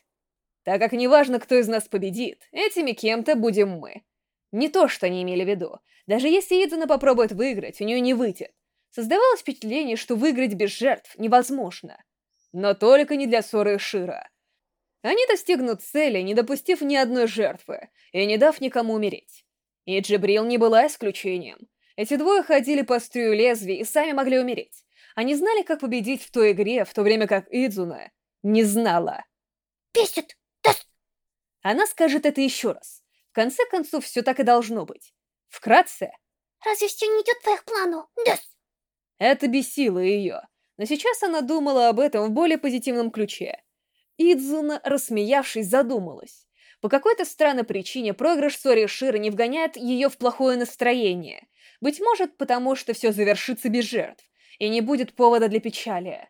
Так как неважно, кто из нас победит, этими кем-то будем мы. Не то, что они имели в виду. Даже если Идзуна попробует выиграть, у нее не выйдет. Создавалось впечатление, что выиграть без жертв невозможно. Но только не для ссоры Шира. Они достигнут цели, не допустив ни одной жертвы, и не дав никому умереть. И Джибрил не была исключением. Эти двое ходили по струю лезвий и сами могли умереть. Они знали, как победить в той игре, в то время как Идзуна не знала. Бесит! Тесс! Она скажет это еще раз. В конце концов, все так и должно быть. Вкратце, Разве все не идет по их плану? Дес! это бесило ее. Но сейчас она думала об этом в более позитивном ключе. Идзуна, рассмеявшись, задумалась. По какой-то странной причине проигрыш Сори Шира не вгоняет ее в плохое настроение. Быть может, потому что все завершится без жертв, и не будет повода для печали.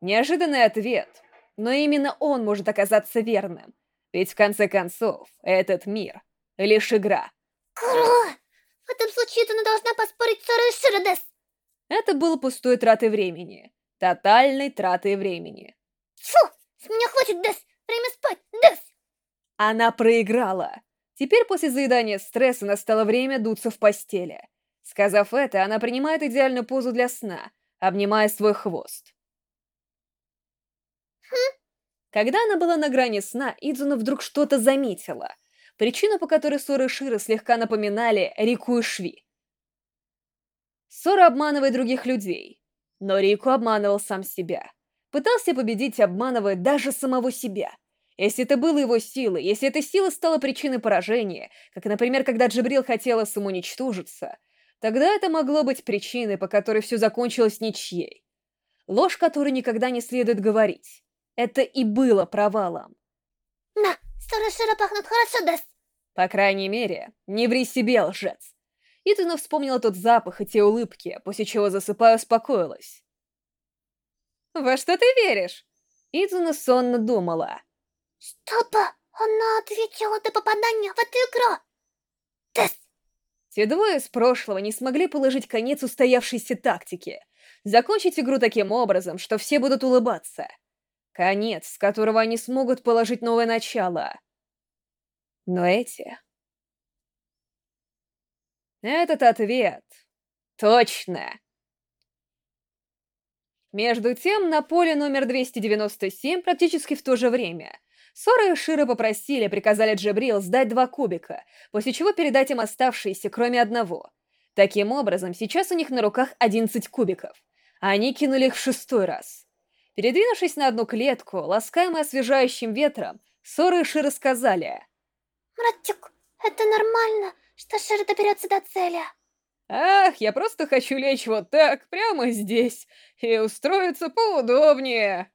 Неожиданный ответ, но именно он может оказаться верным. Ведь в конце концов, этот мир — лишь игра. Куро! В этом случае ты должна поспорить с Сорой Шира, Дес! Это было пустой тратой времени. Тотальной тратой времени. Фу! С меня хватит, Дес! Время спать, Дес! Она проиграла. Теперь после заедания стресса настало время дуться в постели. Сказав это, она принимает идеальную позу для сна, обнимая свой хвост. Когда она была на грани сна, Идзуна вдруг что-то заметила. Причину, по которой Сора и Шира слегка напоминали Рику и Шви. Сора обманывает других людей, но Рику обманывал сам себя. Пытался победить, обманывая даже самого себя. Если это было его силой, если эта сила стала причиной поражения, как, например, когда Джибрил хотела самоуничтожиться, тогда это могло быть причиной, по которой все закончилось ничьей. Ложь, которую никогда не следует говорить. Это и было провалом. На, Сора Шира пахнут хорошо, Дес! По крайней мере, не ври себе, лжец. Итана вспомнила тот запах и те улыбки, после чего засыпая успокоилась. «Во что ты веришь?» Итана сонно думала. Чтобы она ответила до попадания в эту игру! Дес! Те двое из прошлого не смогли положить конец устоявшейся тактике, закончить игру таким образом, что все будут улыбаться. Конец, с которого они смогут положить новое начало. Но эти... Этот ответ... Точно. Между тем, на поле номер 297 практически в то же время Сора и Шира попросили, приказали Джабрил сдать два кубика, после чего передать им оставшиеся, кроме одного. Таким образом, сейчас у них на руках 11 кубиков. а Они кинули их в шестой раз. Передвинувшись на одну клетку, ласкаемые освежающим ветром, Сора и Шира сказали... Братик, это нормально, что Шира доберется до цели. Ах, я просто хочу лечь вот так, прямо здесь, и устроиться поудобнее.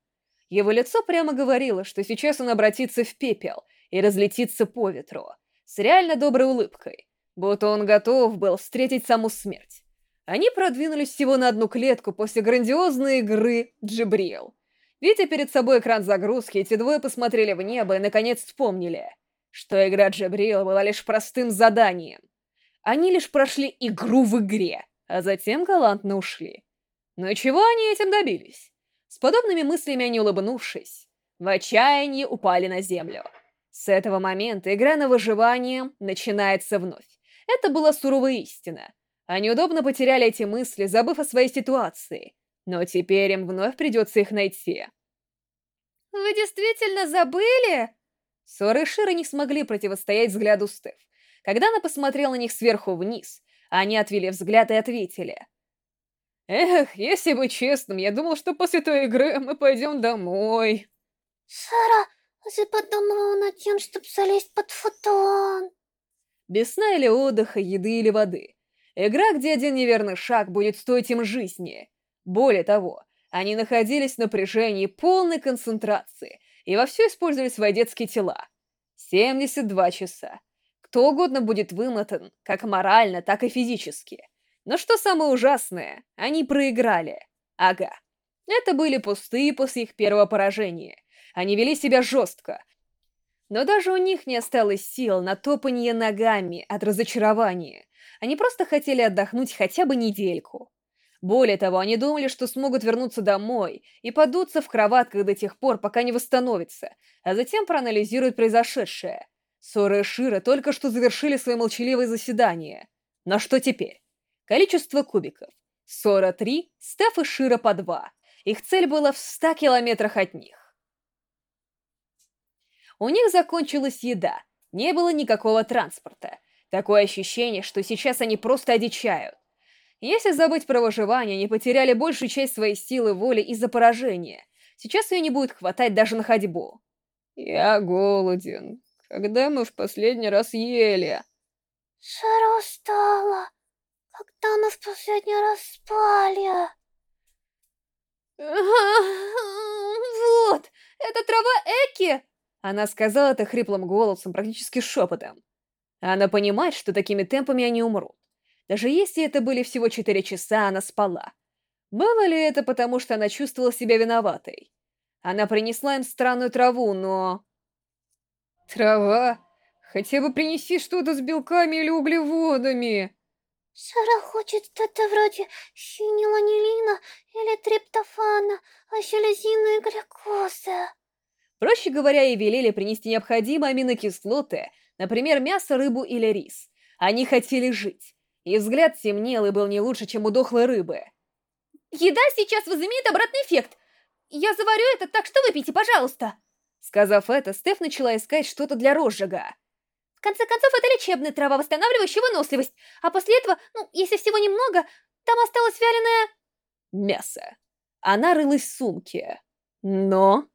Его лицо прямо говорило, что сейчас он обратится в пепел и разлетится по ветру, с реально доброй улыбкой, будто он готов был встретить саму смерть. Они продвинулись всего на одну клетку после грандиозной игры Джибрил. Видя перед собой экран загрузки, эти двое посмотрели в небо и наконец вспомнили, что игра Джибрил была лишь простым заданием. Они лишь прошли игру в игре, а затем галантно ушли. Но чего они этим добились? С подобными мыслями они, улыбнувшись, в отчаянии упали на землю. С этого момента игра на выживание начинается вновь. Это была суровая истина. Они удобно потеряли эти мысли, забыв о своей ситуации. Но теперь им вновь придется их найти. «Вы действительно забыли?» Сора и Шира не смогли противостоять взгляду Стеф. Когда она посмотрела на них сверху вниз, они отвели взгляд и ответили. Эх, если быть честным, я думал, что после той игры мы пойдем домой. Шара, уже подумала над тем, чтобы залезть под футон. Без сна или отдыха, еды или воды. Игра, где один неверный шаг будет стоить им жизни. Более того, они находились в напряжении полной концентрации и вовсю использовали свои детские тела. 72 часа. Кто угодно будет вымотан, как морально, так и физически. Но что самое ужасное, они проиграли. Ага. Это были пустые после их первого поражения. Они вели себя жестко. Но даже у них не осталось сил на топанье ногами от разочарования. Они просто хотели отдохнуть хотя бы недельку. Более того, они думали, что смогут вернуться домой и подуться в кроватках до тех пор, пока не восстановятся, а затем проанализируют произошедшее. Сора и Шира только что завершили свое молчаливое заседание. Но что теперь? Количество кубиков. Сора три, Стеф и Шира по два. Их цель была в ста километрах от них. У них закончилась еда, не было никакого транспорта. Такое ощущение, что сейчас они просто одичают. Если забыть про выживание, они потеряли большую часть своей силы воли из-за поражения. Сейчас ее не будет хватать даже на ходьбу. Я голоден. Когда мы в последний раз ели? Шара устала. Когда мы в последний раз спали? Вот, это трава Эки! Она сказала это хриплым голосом, практически шепотом. Она понимает, что такими темпами они умрут. Даже если это были всего четыре часа, она спала. Было ли это потому, что она чувствовала себя виноватой? Она принесла им странную траву, но... Трава? Хотя бы принеси что-то с белками или углеводами. Шара хочет что-то вроде синиланилина или триптофана, а селезины и глюкозы. Проще говоря, ей велели принести необходимые аминокислоты, например, мясо, рыбу или рис. Они хотели жить. И взгляд темнел и был не лучше, чем у дохлой рыбы. Еда сейчас возымеет обратный эффект. Я заварю это, так что выпейте, пожалуйста. Сказав это, Стеф начала искать что-то для розжига. В конце концов, это лечебная трава, восстанавливающая выносливость. А после этого, ну, если всего немного, там осталось вяленое... Мясо. Она рылась в сумке. Но...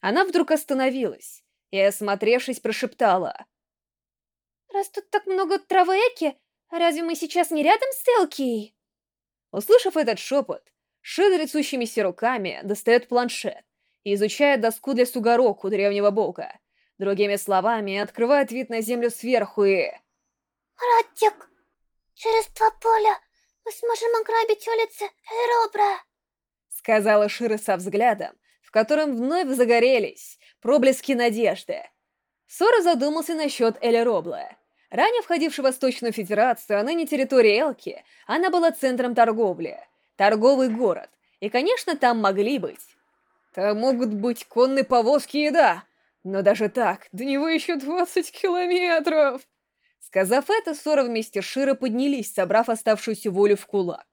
Она вдруг остановилась и, осмотревшись, прошептала. «Раз тут так много травы эки, разве мы сейчас не рядом с Элкией?» Услышав этот шепот, Шин рисущимися руками достает планшет и изучает доску для сугароку древнего бога. Другими словами, открывает вид на землю сверху и... Братик, через два поля мы сможем ограбить улицы Эробра. Сказала Шира со взглядом, в котором вновь загорелись проблески надежды. Сора задумался насчет Эля Робла. Ранее входившей в Восточную Федерацию, а ныне территория Элки, она была центром торговли. Торговый город. И, конечно, там могли быть. Там могут быть конные повозки и еда. Но даже так, до него еще 20 километров. Сказав это, Сора вместе с Широ поднялись, собрав оставшуюся волю в кулак.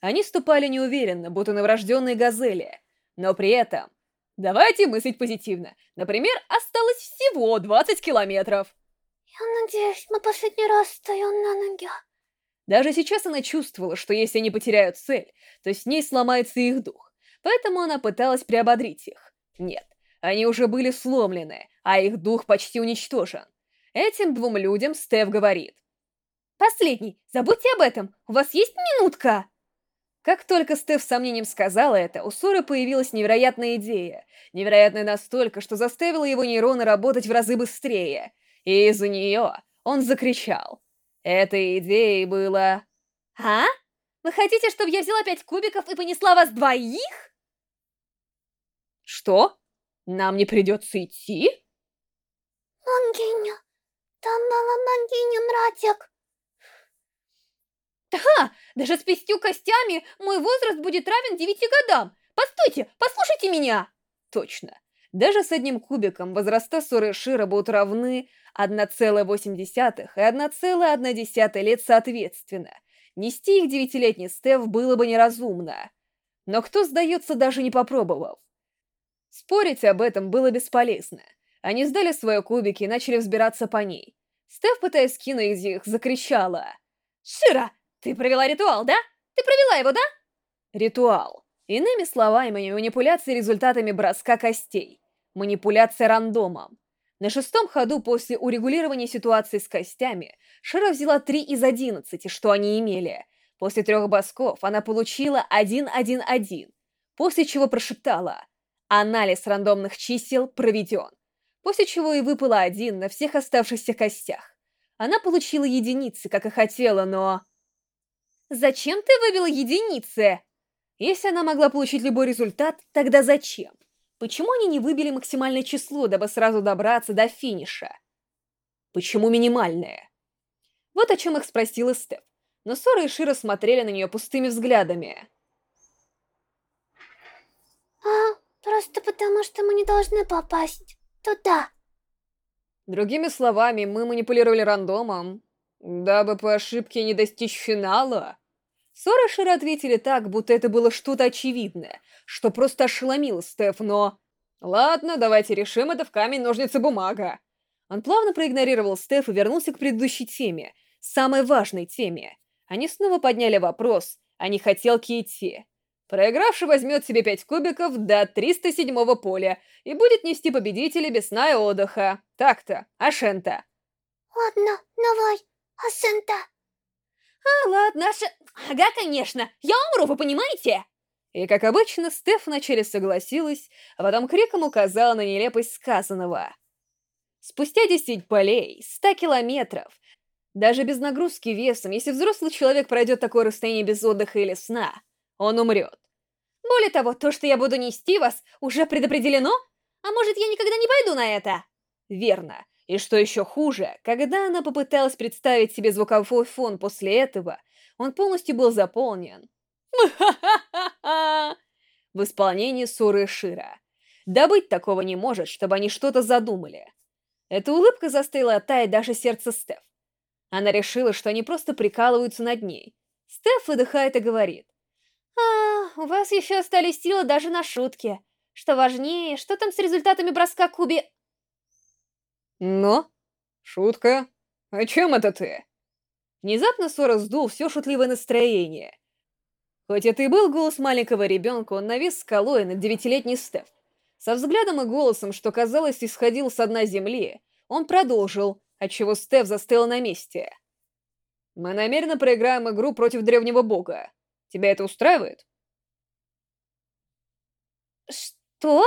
Они ступали неуверенно, будто новорожденные газели. Но при этом... Давайте мыслить позитивно. Например, осталось всего 20 километров. Я надеюсь, мы последний раз стоим на ногах. Даже сейчас она чувствовала, что если они потеряют цель, то с ней сломается их дух. Поэтому она пыталась приободрить их. Нет, они уже были сломлены, а их дух почти уничтожен. Этим двум людям Стеф говорит. «Последний, забудьте об этом, у вас есть минутка!» Как только Стеф с сомнением сказала это, у Соры появилась невероятная идея. Невероятная настолько, что заставила его нейроны работать в разы быстрее. И из-за нее он закричал. Этой идеей было... «А? Вы хотите, чтобы я взяла пять кубиков и понесла вас двоих?» «Что? Нам не придется идти?» Мангиня, там была Мангиня, братик. Да, даже с пятью костями мой возраст будет равен девяти годам. Постойте, послушайте меня. Точно. Даже с одним кубиком возраста Соры Шира будут равны 1,8 и 1,1 лет соответственно. Нести их девятилетний Стеф было бы неразумно. Но кто сдается, даже не попробовав? Спорить об этом было бесполезно. Они сдали свои кубики и начали взбираться по ней. Стеф, пытаясь скинуть их, закричала. «Шира, ты провела ритуал, да? Ты провела его, да?» Ритуал. Иными словами, манипуляция результатами броска костей. Манипуляция рандомом. На шестом ходу после урегулирования ситуации с костями Шира взяла 3 из 11, что они имели. После трех бросков она получила 1-1-1, после чего прошептала «Анализ рандомных чисел проведен», после чего и выпала один на всех оставшихся костях. Она получила единицы, как и хотела, но... «Зачем ты вывела единицы?» Если она могла получить любой результат, тогда зачем? Почему они не выбили максимальное число, дабы сразу добраться до финиша? Почему минимальное? Вот о чем их спросила Степ. Но Сора и Шира смотрели на нее пустыми взглядами. А, просто потому что мы не должны попасть туда. Другими словами, мы манипулировали рандомом, дабы по ошибке не достичь финала. Сора Шира ответили так, будто это было что-то очевидное, что просто ошеломило Стеф, но... Ладно, давайте решим это в камень-ножницы-бумага. Он плавно проигнорировал Стеф и вернулся к предыдущей теме, самой важной теме. Они снова подняли вопрос о нехотелке идти. Проигравший возьмет себе 5 кубиков до 307 поля и будет нести победителя без сна и отдыха. Так-то, Ашента. Ладно, давай, Асента. А, ладно, Аша... Ага, конечно. Я умру, вы понимаете? И, как обычно, Стеф вначале согласилась, а потом криком указала на нелепость сказанного. Спустя 10 полей, 100 километров, даже без нагрузки весом, если взрослый человек пройдет такое расстояние без отдыха или сна, он умрет. Более того, то, что я буду нести вас, уже предопределено? А может, я никогда не пойду на это? Верно. И что еще хуже, когда она попыталась представить себе звуковой фон после этого, он полностью был заполнен. В исполнении Суры Шира. Да быть такого не может, чтобы они что-то задумали. Эта улыбка заставила таять даже сердце Стеф. Она решила, что они просто прикалываются над ней. Стеф выдыхает и говорит. «А, у вас еще остались силы даже на шутки. Что важнее, что там с результатами броска Куби...» «Но? Шутка? О чем это ты?» Внезапно Сора сдул все шутливое настроение. Хоть это и был голос маленького ребенка, он навис скалой над девятилетней Стеф. Со взглядом и голосом, что, казалось, исходил с дна земли, он продолжил, отчего Стеф застыла на месте. «Мы намеренно проиграем игру против древнего бога. Тебя это устраивает?» «Что?»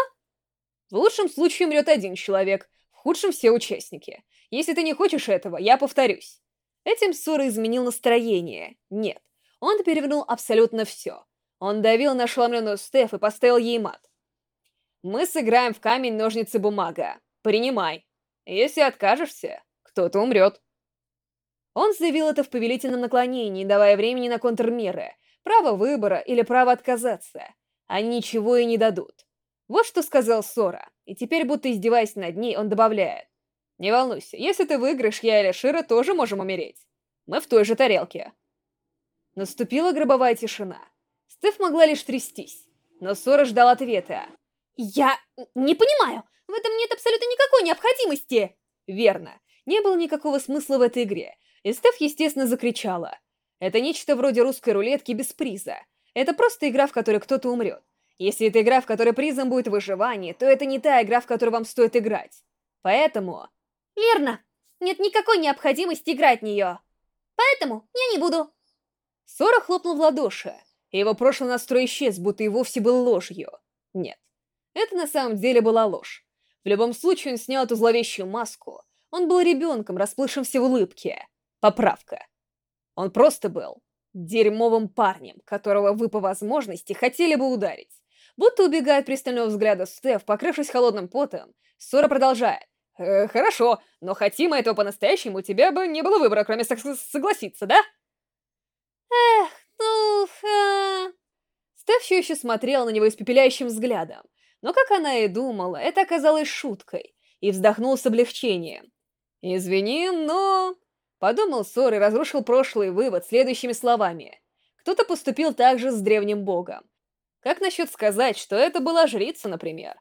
В лучшем случае умрет один человек, в худшем все участники. Если ты не хочешь этого, я повторюсь. Этим Сора изменил настроение. Нет, он перевернул абсолютно все. Он давил на ошеломленную Стеф и поставил ей мат. Мы сыграем в камень, ножницы, бумага. Принимай. Если откажешься, кто-то умрет. Он заявил это в повелительном наклонении, давая времени на контрмеры, право выбора или право отказаться. Они ничего и не дадут. Вот что сказал Сора, и теперь, будто издеваясь над ней, он добавляет. «Не волнуйся, если ты выиграешь, я или Шира тоже можем умереть. Мы в той же тарелке». Наступила гробовая тишина. Стеф могла лишь трястись, но Сора ждал ответа. «Я не понимаю, в этом нет абсолютно никакой необходимости!» Верно, не было никакого смысла в этой игре, и Стеф, естественно, закричала. Это нечто вроде русской рулетки без приза. Это просто игра, в которой кто-то умрет. Если это игра, в которой призом будет выживание, то это не та игра, в которую вам стоит играть. Поэтому... Верно. Нет никакой необходимости играть в нее. Поэтому я не буду. Сора хлопнул в ладоши, и его прошлый настрой исчез, будто и вовсе был ложью. Нет, это на самом деле была ложь. В любом случае он снял эту зловещую маску. Он был ребенком, расплывшимся в улыбке. Поправка. Он просто был дерьмовым парнем, которого вы по возможности хотели бы ударить. Будто убегая от пристального взгляда Стеф, покрывшись холодным потом, Сора продолжает. «Э, «Хорошо, но хотим этого по-настоящему, у тебя бы не было выбора, кроме согласиться, да?» Эх, ну... Э... Стеф все еще смотрела на него испепеляющим взглядом. Но, как она и думала, это оказалось шуткой, и вздохнул с облегчением. «Извини, но...» Подумал Сор и разрушил прошлый вывод следующими словами. Кто-то поступил так же с древним богом. Как насчет сказать, что это была жрица, например?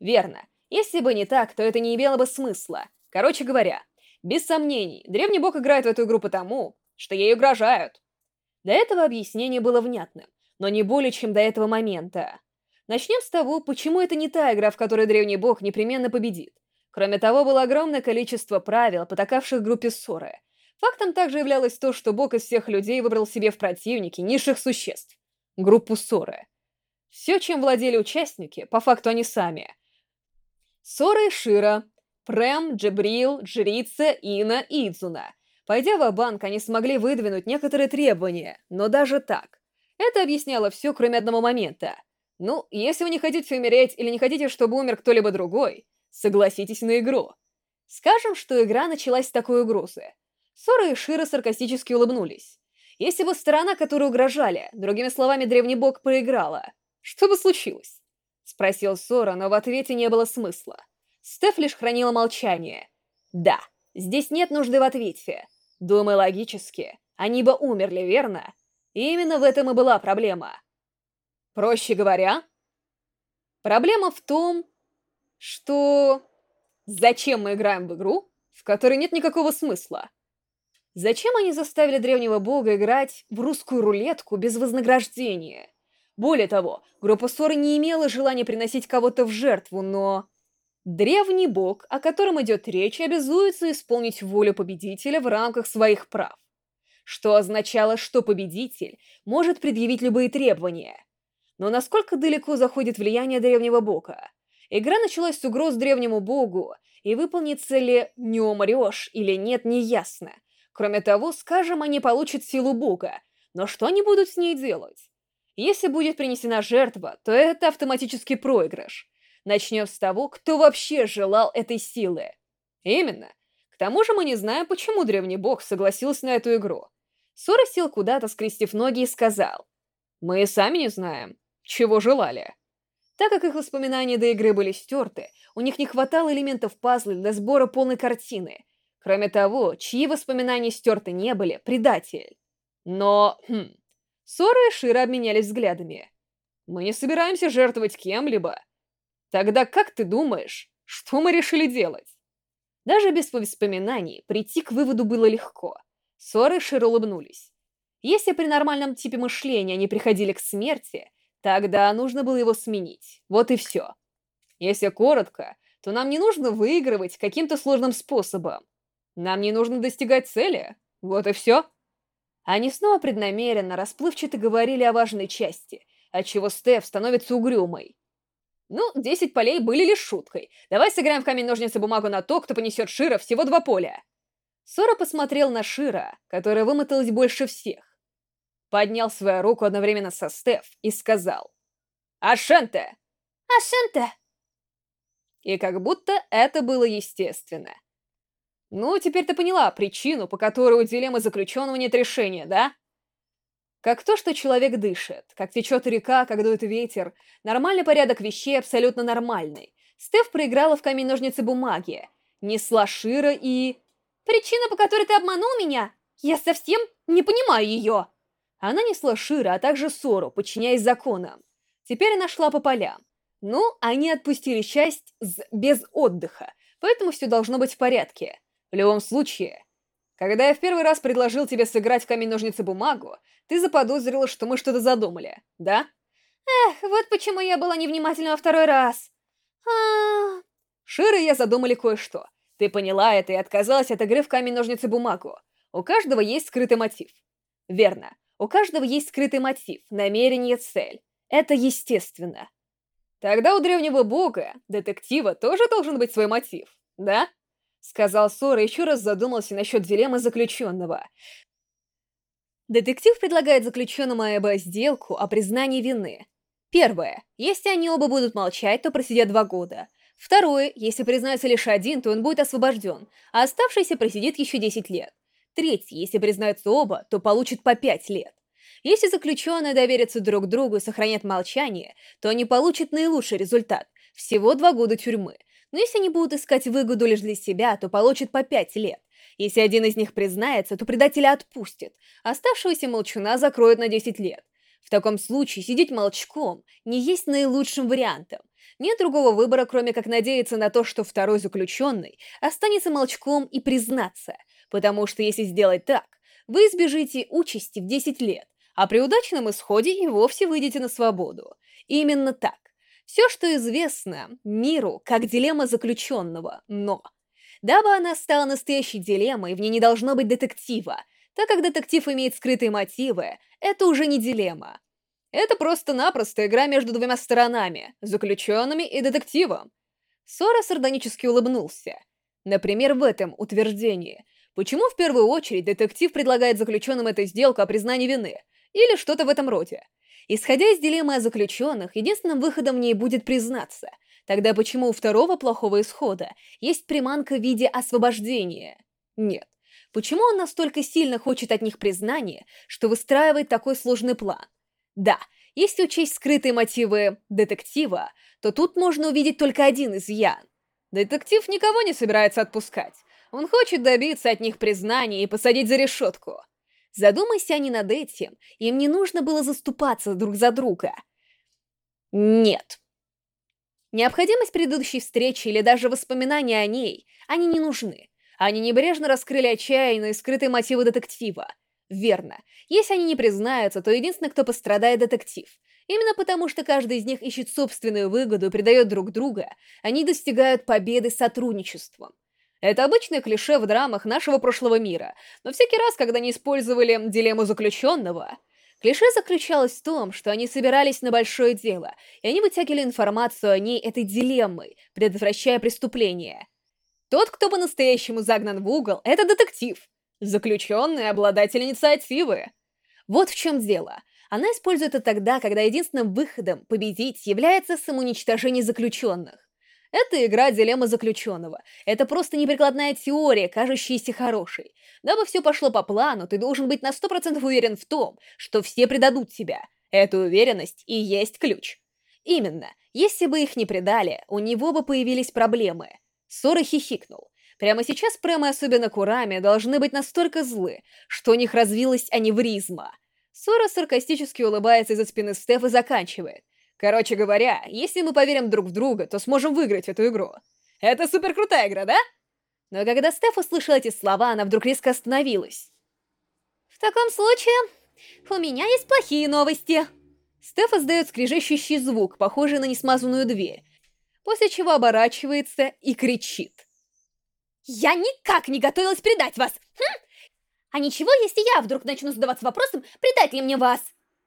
Верно. Если бы не так, то это не имело бы смысла. Короче говоря, без сомнений, древний бог играет в эту игру потому, что ей угрожают. До этого объяснение было внятным, но не более чем до этого момента. Начнем с того, почему это не та игра, в которой древний бог непременно победит. Кроме того, было огромное количество правил, потакавших группе ссоры. Фактом также являлось то, что бог из всех людей выбрал себе в противники низших существ. Группу ссоры. Все, чем владели участники, по факту они сами. Сора и Шира, Прем, Джебрил, Джрица, Ина и Идзуна. Пойдя в банк они смогли выдвинуть некоторые требования, но даже так. Это объясняло все, кроме одного момента. Ну, если вы не хотите умереть или не хотите, чтобы умер кто-либо другой, согласитесь на игру. Скажем, что игра началась с такой угрозы. Сора и Шира саркастически улыбнулись. Если бы сторона, которую угрожали, другими словами, древний бог проиграла, что бы случилось? Спросил Сора, но в ответе не было смысла. Стеф лишь хранила молчание. Да, здесь нет нужды в ответе. Думаю, логически, они бы умерли, верно? И именно в этом и была проблема. Проще говоря, проблема в том, что... Зачем мы играем в игру, в которой нет никакого смысла? Зачем они заставили древнего бога играть в русскую рулетку без вознаграждения? Более того, группа Соры не имела желания приносить кого-то в жертву, но... Древний бог, о котором идет речь, обязуется исполнить волю победителя в рамках своих прав. Что означало, что победитель может предъявить любые требования. Но насколько далеко заходит влияние древнего бога? Игра началась с угроз древнему богу, и выполнится ли «не умрешь» или нет, неясно. Кроме того, скажем, они получат силу бога, но что они будут с ней делать? Если будет принесена жертва, то это автоматический проигрыш. Начнем с того, кто вообще желал этой силы. Именно. К тому же мы не знаем, почему древний бог согласился на эту игру. Сора сел куда-то, скрестив ноги, и сказал. Мы и сами не знаем, чего желали. Так как их воспоминания до игры были стерты, у них не хватало элементов пазла для сбора полной картины. Кроме того, чьи воспоминания стерты не были, предатель. Но, хм, Сора и Шира обменялись взглядами. Мы не собираемся жертвовать кем-либо. Тогда как ты думаешь, что мы решили делать? Даже без воспоминаний прийти к выводу было легко. Сора и Шира улыбнулись. Если при нормальном типе мышления они приходили к смерти, тогда нужно было его сменить. Вот и все. Если коротко, то нам не нужно выигрывать каким-то сложным способом. Нам не нужно достигать цели. Вот и все. Они снова преднамеренно, расплывчато говорили о важной части, отчего Стеф становится угрюмой. Ну, десять полей были лишь шуткой. Давай сыграем в камень-ножницы-бумагу на то, кто понесет Шира всего два поля. Сора посмотрел на Шира, которая вымоталась больше всех. Поднял свою руку одновременно со Стеф и сказал «Ашенте!» «Ашенте!» И как будто это было естественно. Ну, теперь ты поняла причину, по которой у дилеммы заключенного нет решения, да? Как то, что человек дышит, как течет река, как дует ветер, нормальный порядок вещей абсолютно нормальный. Стеф проиграла в камень-ножницы-бумаги, несла Шира и... Причина, по которой ты обманул меня? Я совсем не понимаю ее. Она несла Шира, а также Сору, подчиняясь законам. Теперь она шла по полям. Ну, они отпустили часть без отдыха, поэтому все должно быть в порядке. В любом случае, когда я в первый раз предложил тебе сыграть в камень-ножницы-бумагу, ты заподозрила, что мы что-то задумали, да? Эх, вот почему я была невнимательна во второй раз. А, -а, -а. Шира и я задумали кое-что. Ты поняла это и отказалась от игры в камень-ножницы-бумагу. У каждого есть скрытый мотив. Верно. У каждого есть скрытый мотив, намерение, цель. Это естественно. Тогда у древнего бога, детектива, тоже должен быть свой мотив, да? Сказал Сора и еще раз задумался насчет дилеммы заключенного. Детектив предлагает заключенному Аэба сделку о признании вины. Первое. Если они оба будут молчать, то просидят два года. Второе. Если признается лишь один, то он будет освобожден, а оставшийся просидит еще 10 лет. Третье. Если признаются оба, то получит по 5 лет. Если заключенные доверятся друг другу и сохранят молчание, то они получат наилучший результат – всего два года тюрьмы – но если они будут искать выгоду лишь для себя, то получат по пять лет. Если один из них признается, то предателя отпустят, оставшегося молчуна закроют на 10 лет. В таком случае сидеть молчком не есть наилучшим вариантом. Нет другого выбора, кроме как надеяться на то, что второй заключенный останется молчком и признаться, потому что если сделать так, вы избежите участи в 10 лет, а при удачном исходе и вовсе выйдете на свободу. Именно так. Все, что известно миру, как дилемма заключенного, но... Дабы она стала настоящей дилеммой, в ней не должно быть детектива. Так как детектив имеет скрытые мотивы, это уже не дилемма. Это просто-напросто игра между двумя сторонами, заключенными и детективом. Сора сардонически улыбнулся. Например, в этом утверждении. Почему в первую очередь детектив предлагает заключенным эту сделку о признании вины? Или что-то в этом роде? Исходя из дилеммы о заключенных, единственным выходом ней будет признаться. Тогда почему у второго плохого исхода есть приманка в виде освобождения? Нет. Почему он настолько сильно хочет от них признания, что выстраивает такой сложный план? Да, если учесть скрытые мотивы детектива, то тут можно увидеть только один изъян. Детектив никого не собирается отпускать. Он хочет добиться от них признания и посадить за решетку. Задумайся они над этим, им не нужно было заступаться друг за друга. Нет. Необходимость предыдущей встречи или даже воспоминания о ней, они не нужны. Они небрежно раскрыли отчаянные скрытые мотивы детектива. Верно. Если они не признаются, то единственный, кто пострадает, детектив. Именно потому, что каждый из них ищет собственную выгоду и предает друг друга, они достигают победы сотрудничеством. Это обычное клише в драмах нашего прошлого мира, но всякий раз, когда они использовали дилемму заключенного, клише заключалось в том, что они собирались на большое дело, и они вытягивали информацию о ней этой дилеммой, предотвращая преступление. Тот, кто по-настоящему загнан в угол, это детектив. Заключенный — обладатель инициативы. Вот в чем дело. Она использует это тогда, когда единственным выходом победить является самоуничтожение заключенных. Это игра «Дилемма заключенного». Это просто неприкладная теория, кажущаяся хорошей. Дабы все пошло по плану, ты должен быть на 100% уверен в том, что все предадут тебя. Эта уверенность и есть ключ. Именно, если бы их не предали, у него бы появились проблемы. Сора хихикнул. Прямо сейчас Прэм и особенно Курами должны быть настолько злы, что у них развилась аневризма. Сора саркастически улыбается из-за спины Стеф и заканчивает. Короче говоря, если мы поверим друг в друга, то сможем выиграть эту игру. Это супер крутая игра, да? Но когда Стеф услышала эти слова, она вдруг резко остановилась. В таком случае, у меня есть плохие новости. Стеф издает скрежещущий звук, похожий на несмазанную дверь, после чего оборачивается и кричит. «Я никак не готовилась предать вас! Хм! А ничего, если я вдруг начну задаваться вопросом, предать ли мне вас?»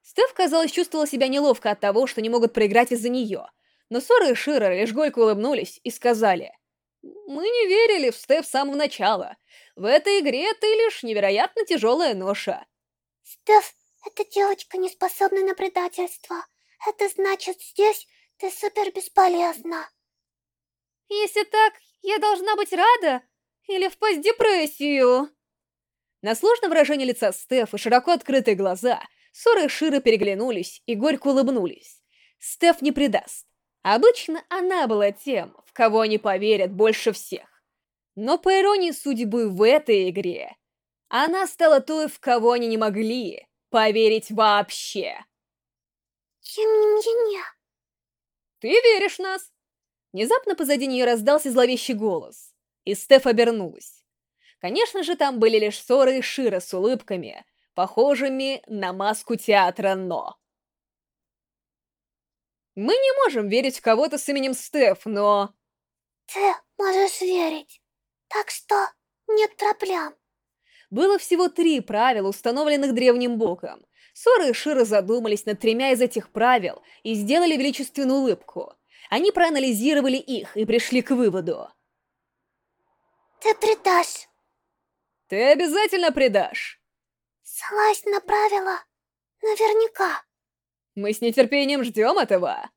Стеф, казалось, чувствовала себя неловко от того, что не могут проиграть из-за нее. Но Сора и Шира лишь горько улыбнулись и сказали, «Мы не верили в Стеф с самого начала. В этой игре ты лишь невероятно тяжелая ноша». Стеф, эта девочка не способна на предательство. Это значит, здесь ты супер бесполезна. Если так, я должна быть рада или впасть в депрессию? На сложное выражение лица Стеф и широко открытые глаза — Сора и Шира переглянулись и горько улыбнулись. Стеф не предаст. Обычно она была тем, в кого они поверят больше всех. Но по иронии судьбы в этой игре, она стала той, в кого они не могли поверить вообще. Тем не менее... Ты веришь нас? Внезапно позади нее раздался зловещий голос, и Стеф обернулась. Конечно же, там были лишь Сора и Шира с улыбками, похожими на маску театра «Но». Мы не можем верить в кого-то с именем Стеф, но... Ты можешь верить, так что нет проблем. Было всего три правила, установленных древним богом. Сора и Шира задумались над тремя из этих правил и сделали величественную улыбку. Они проанализировали их и пришли к выводу. Ты предашь. Ты обязательно предашь. Ссылаясь на правила, наверняка. Мы с нетерпением ждем этого.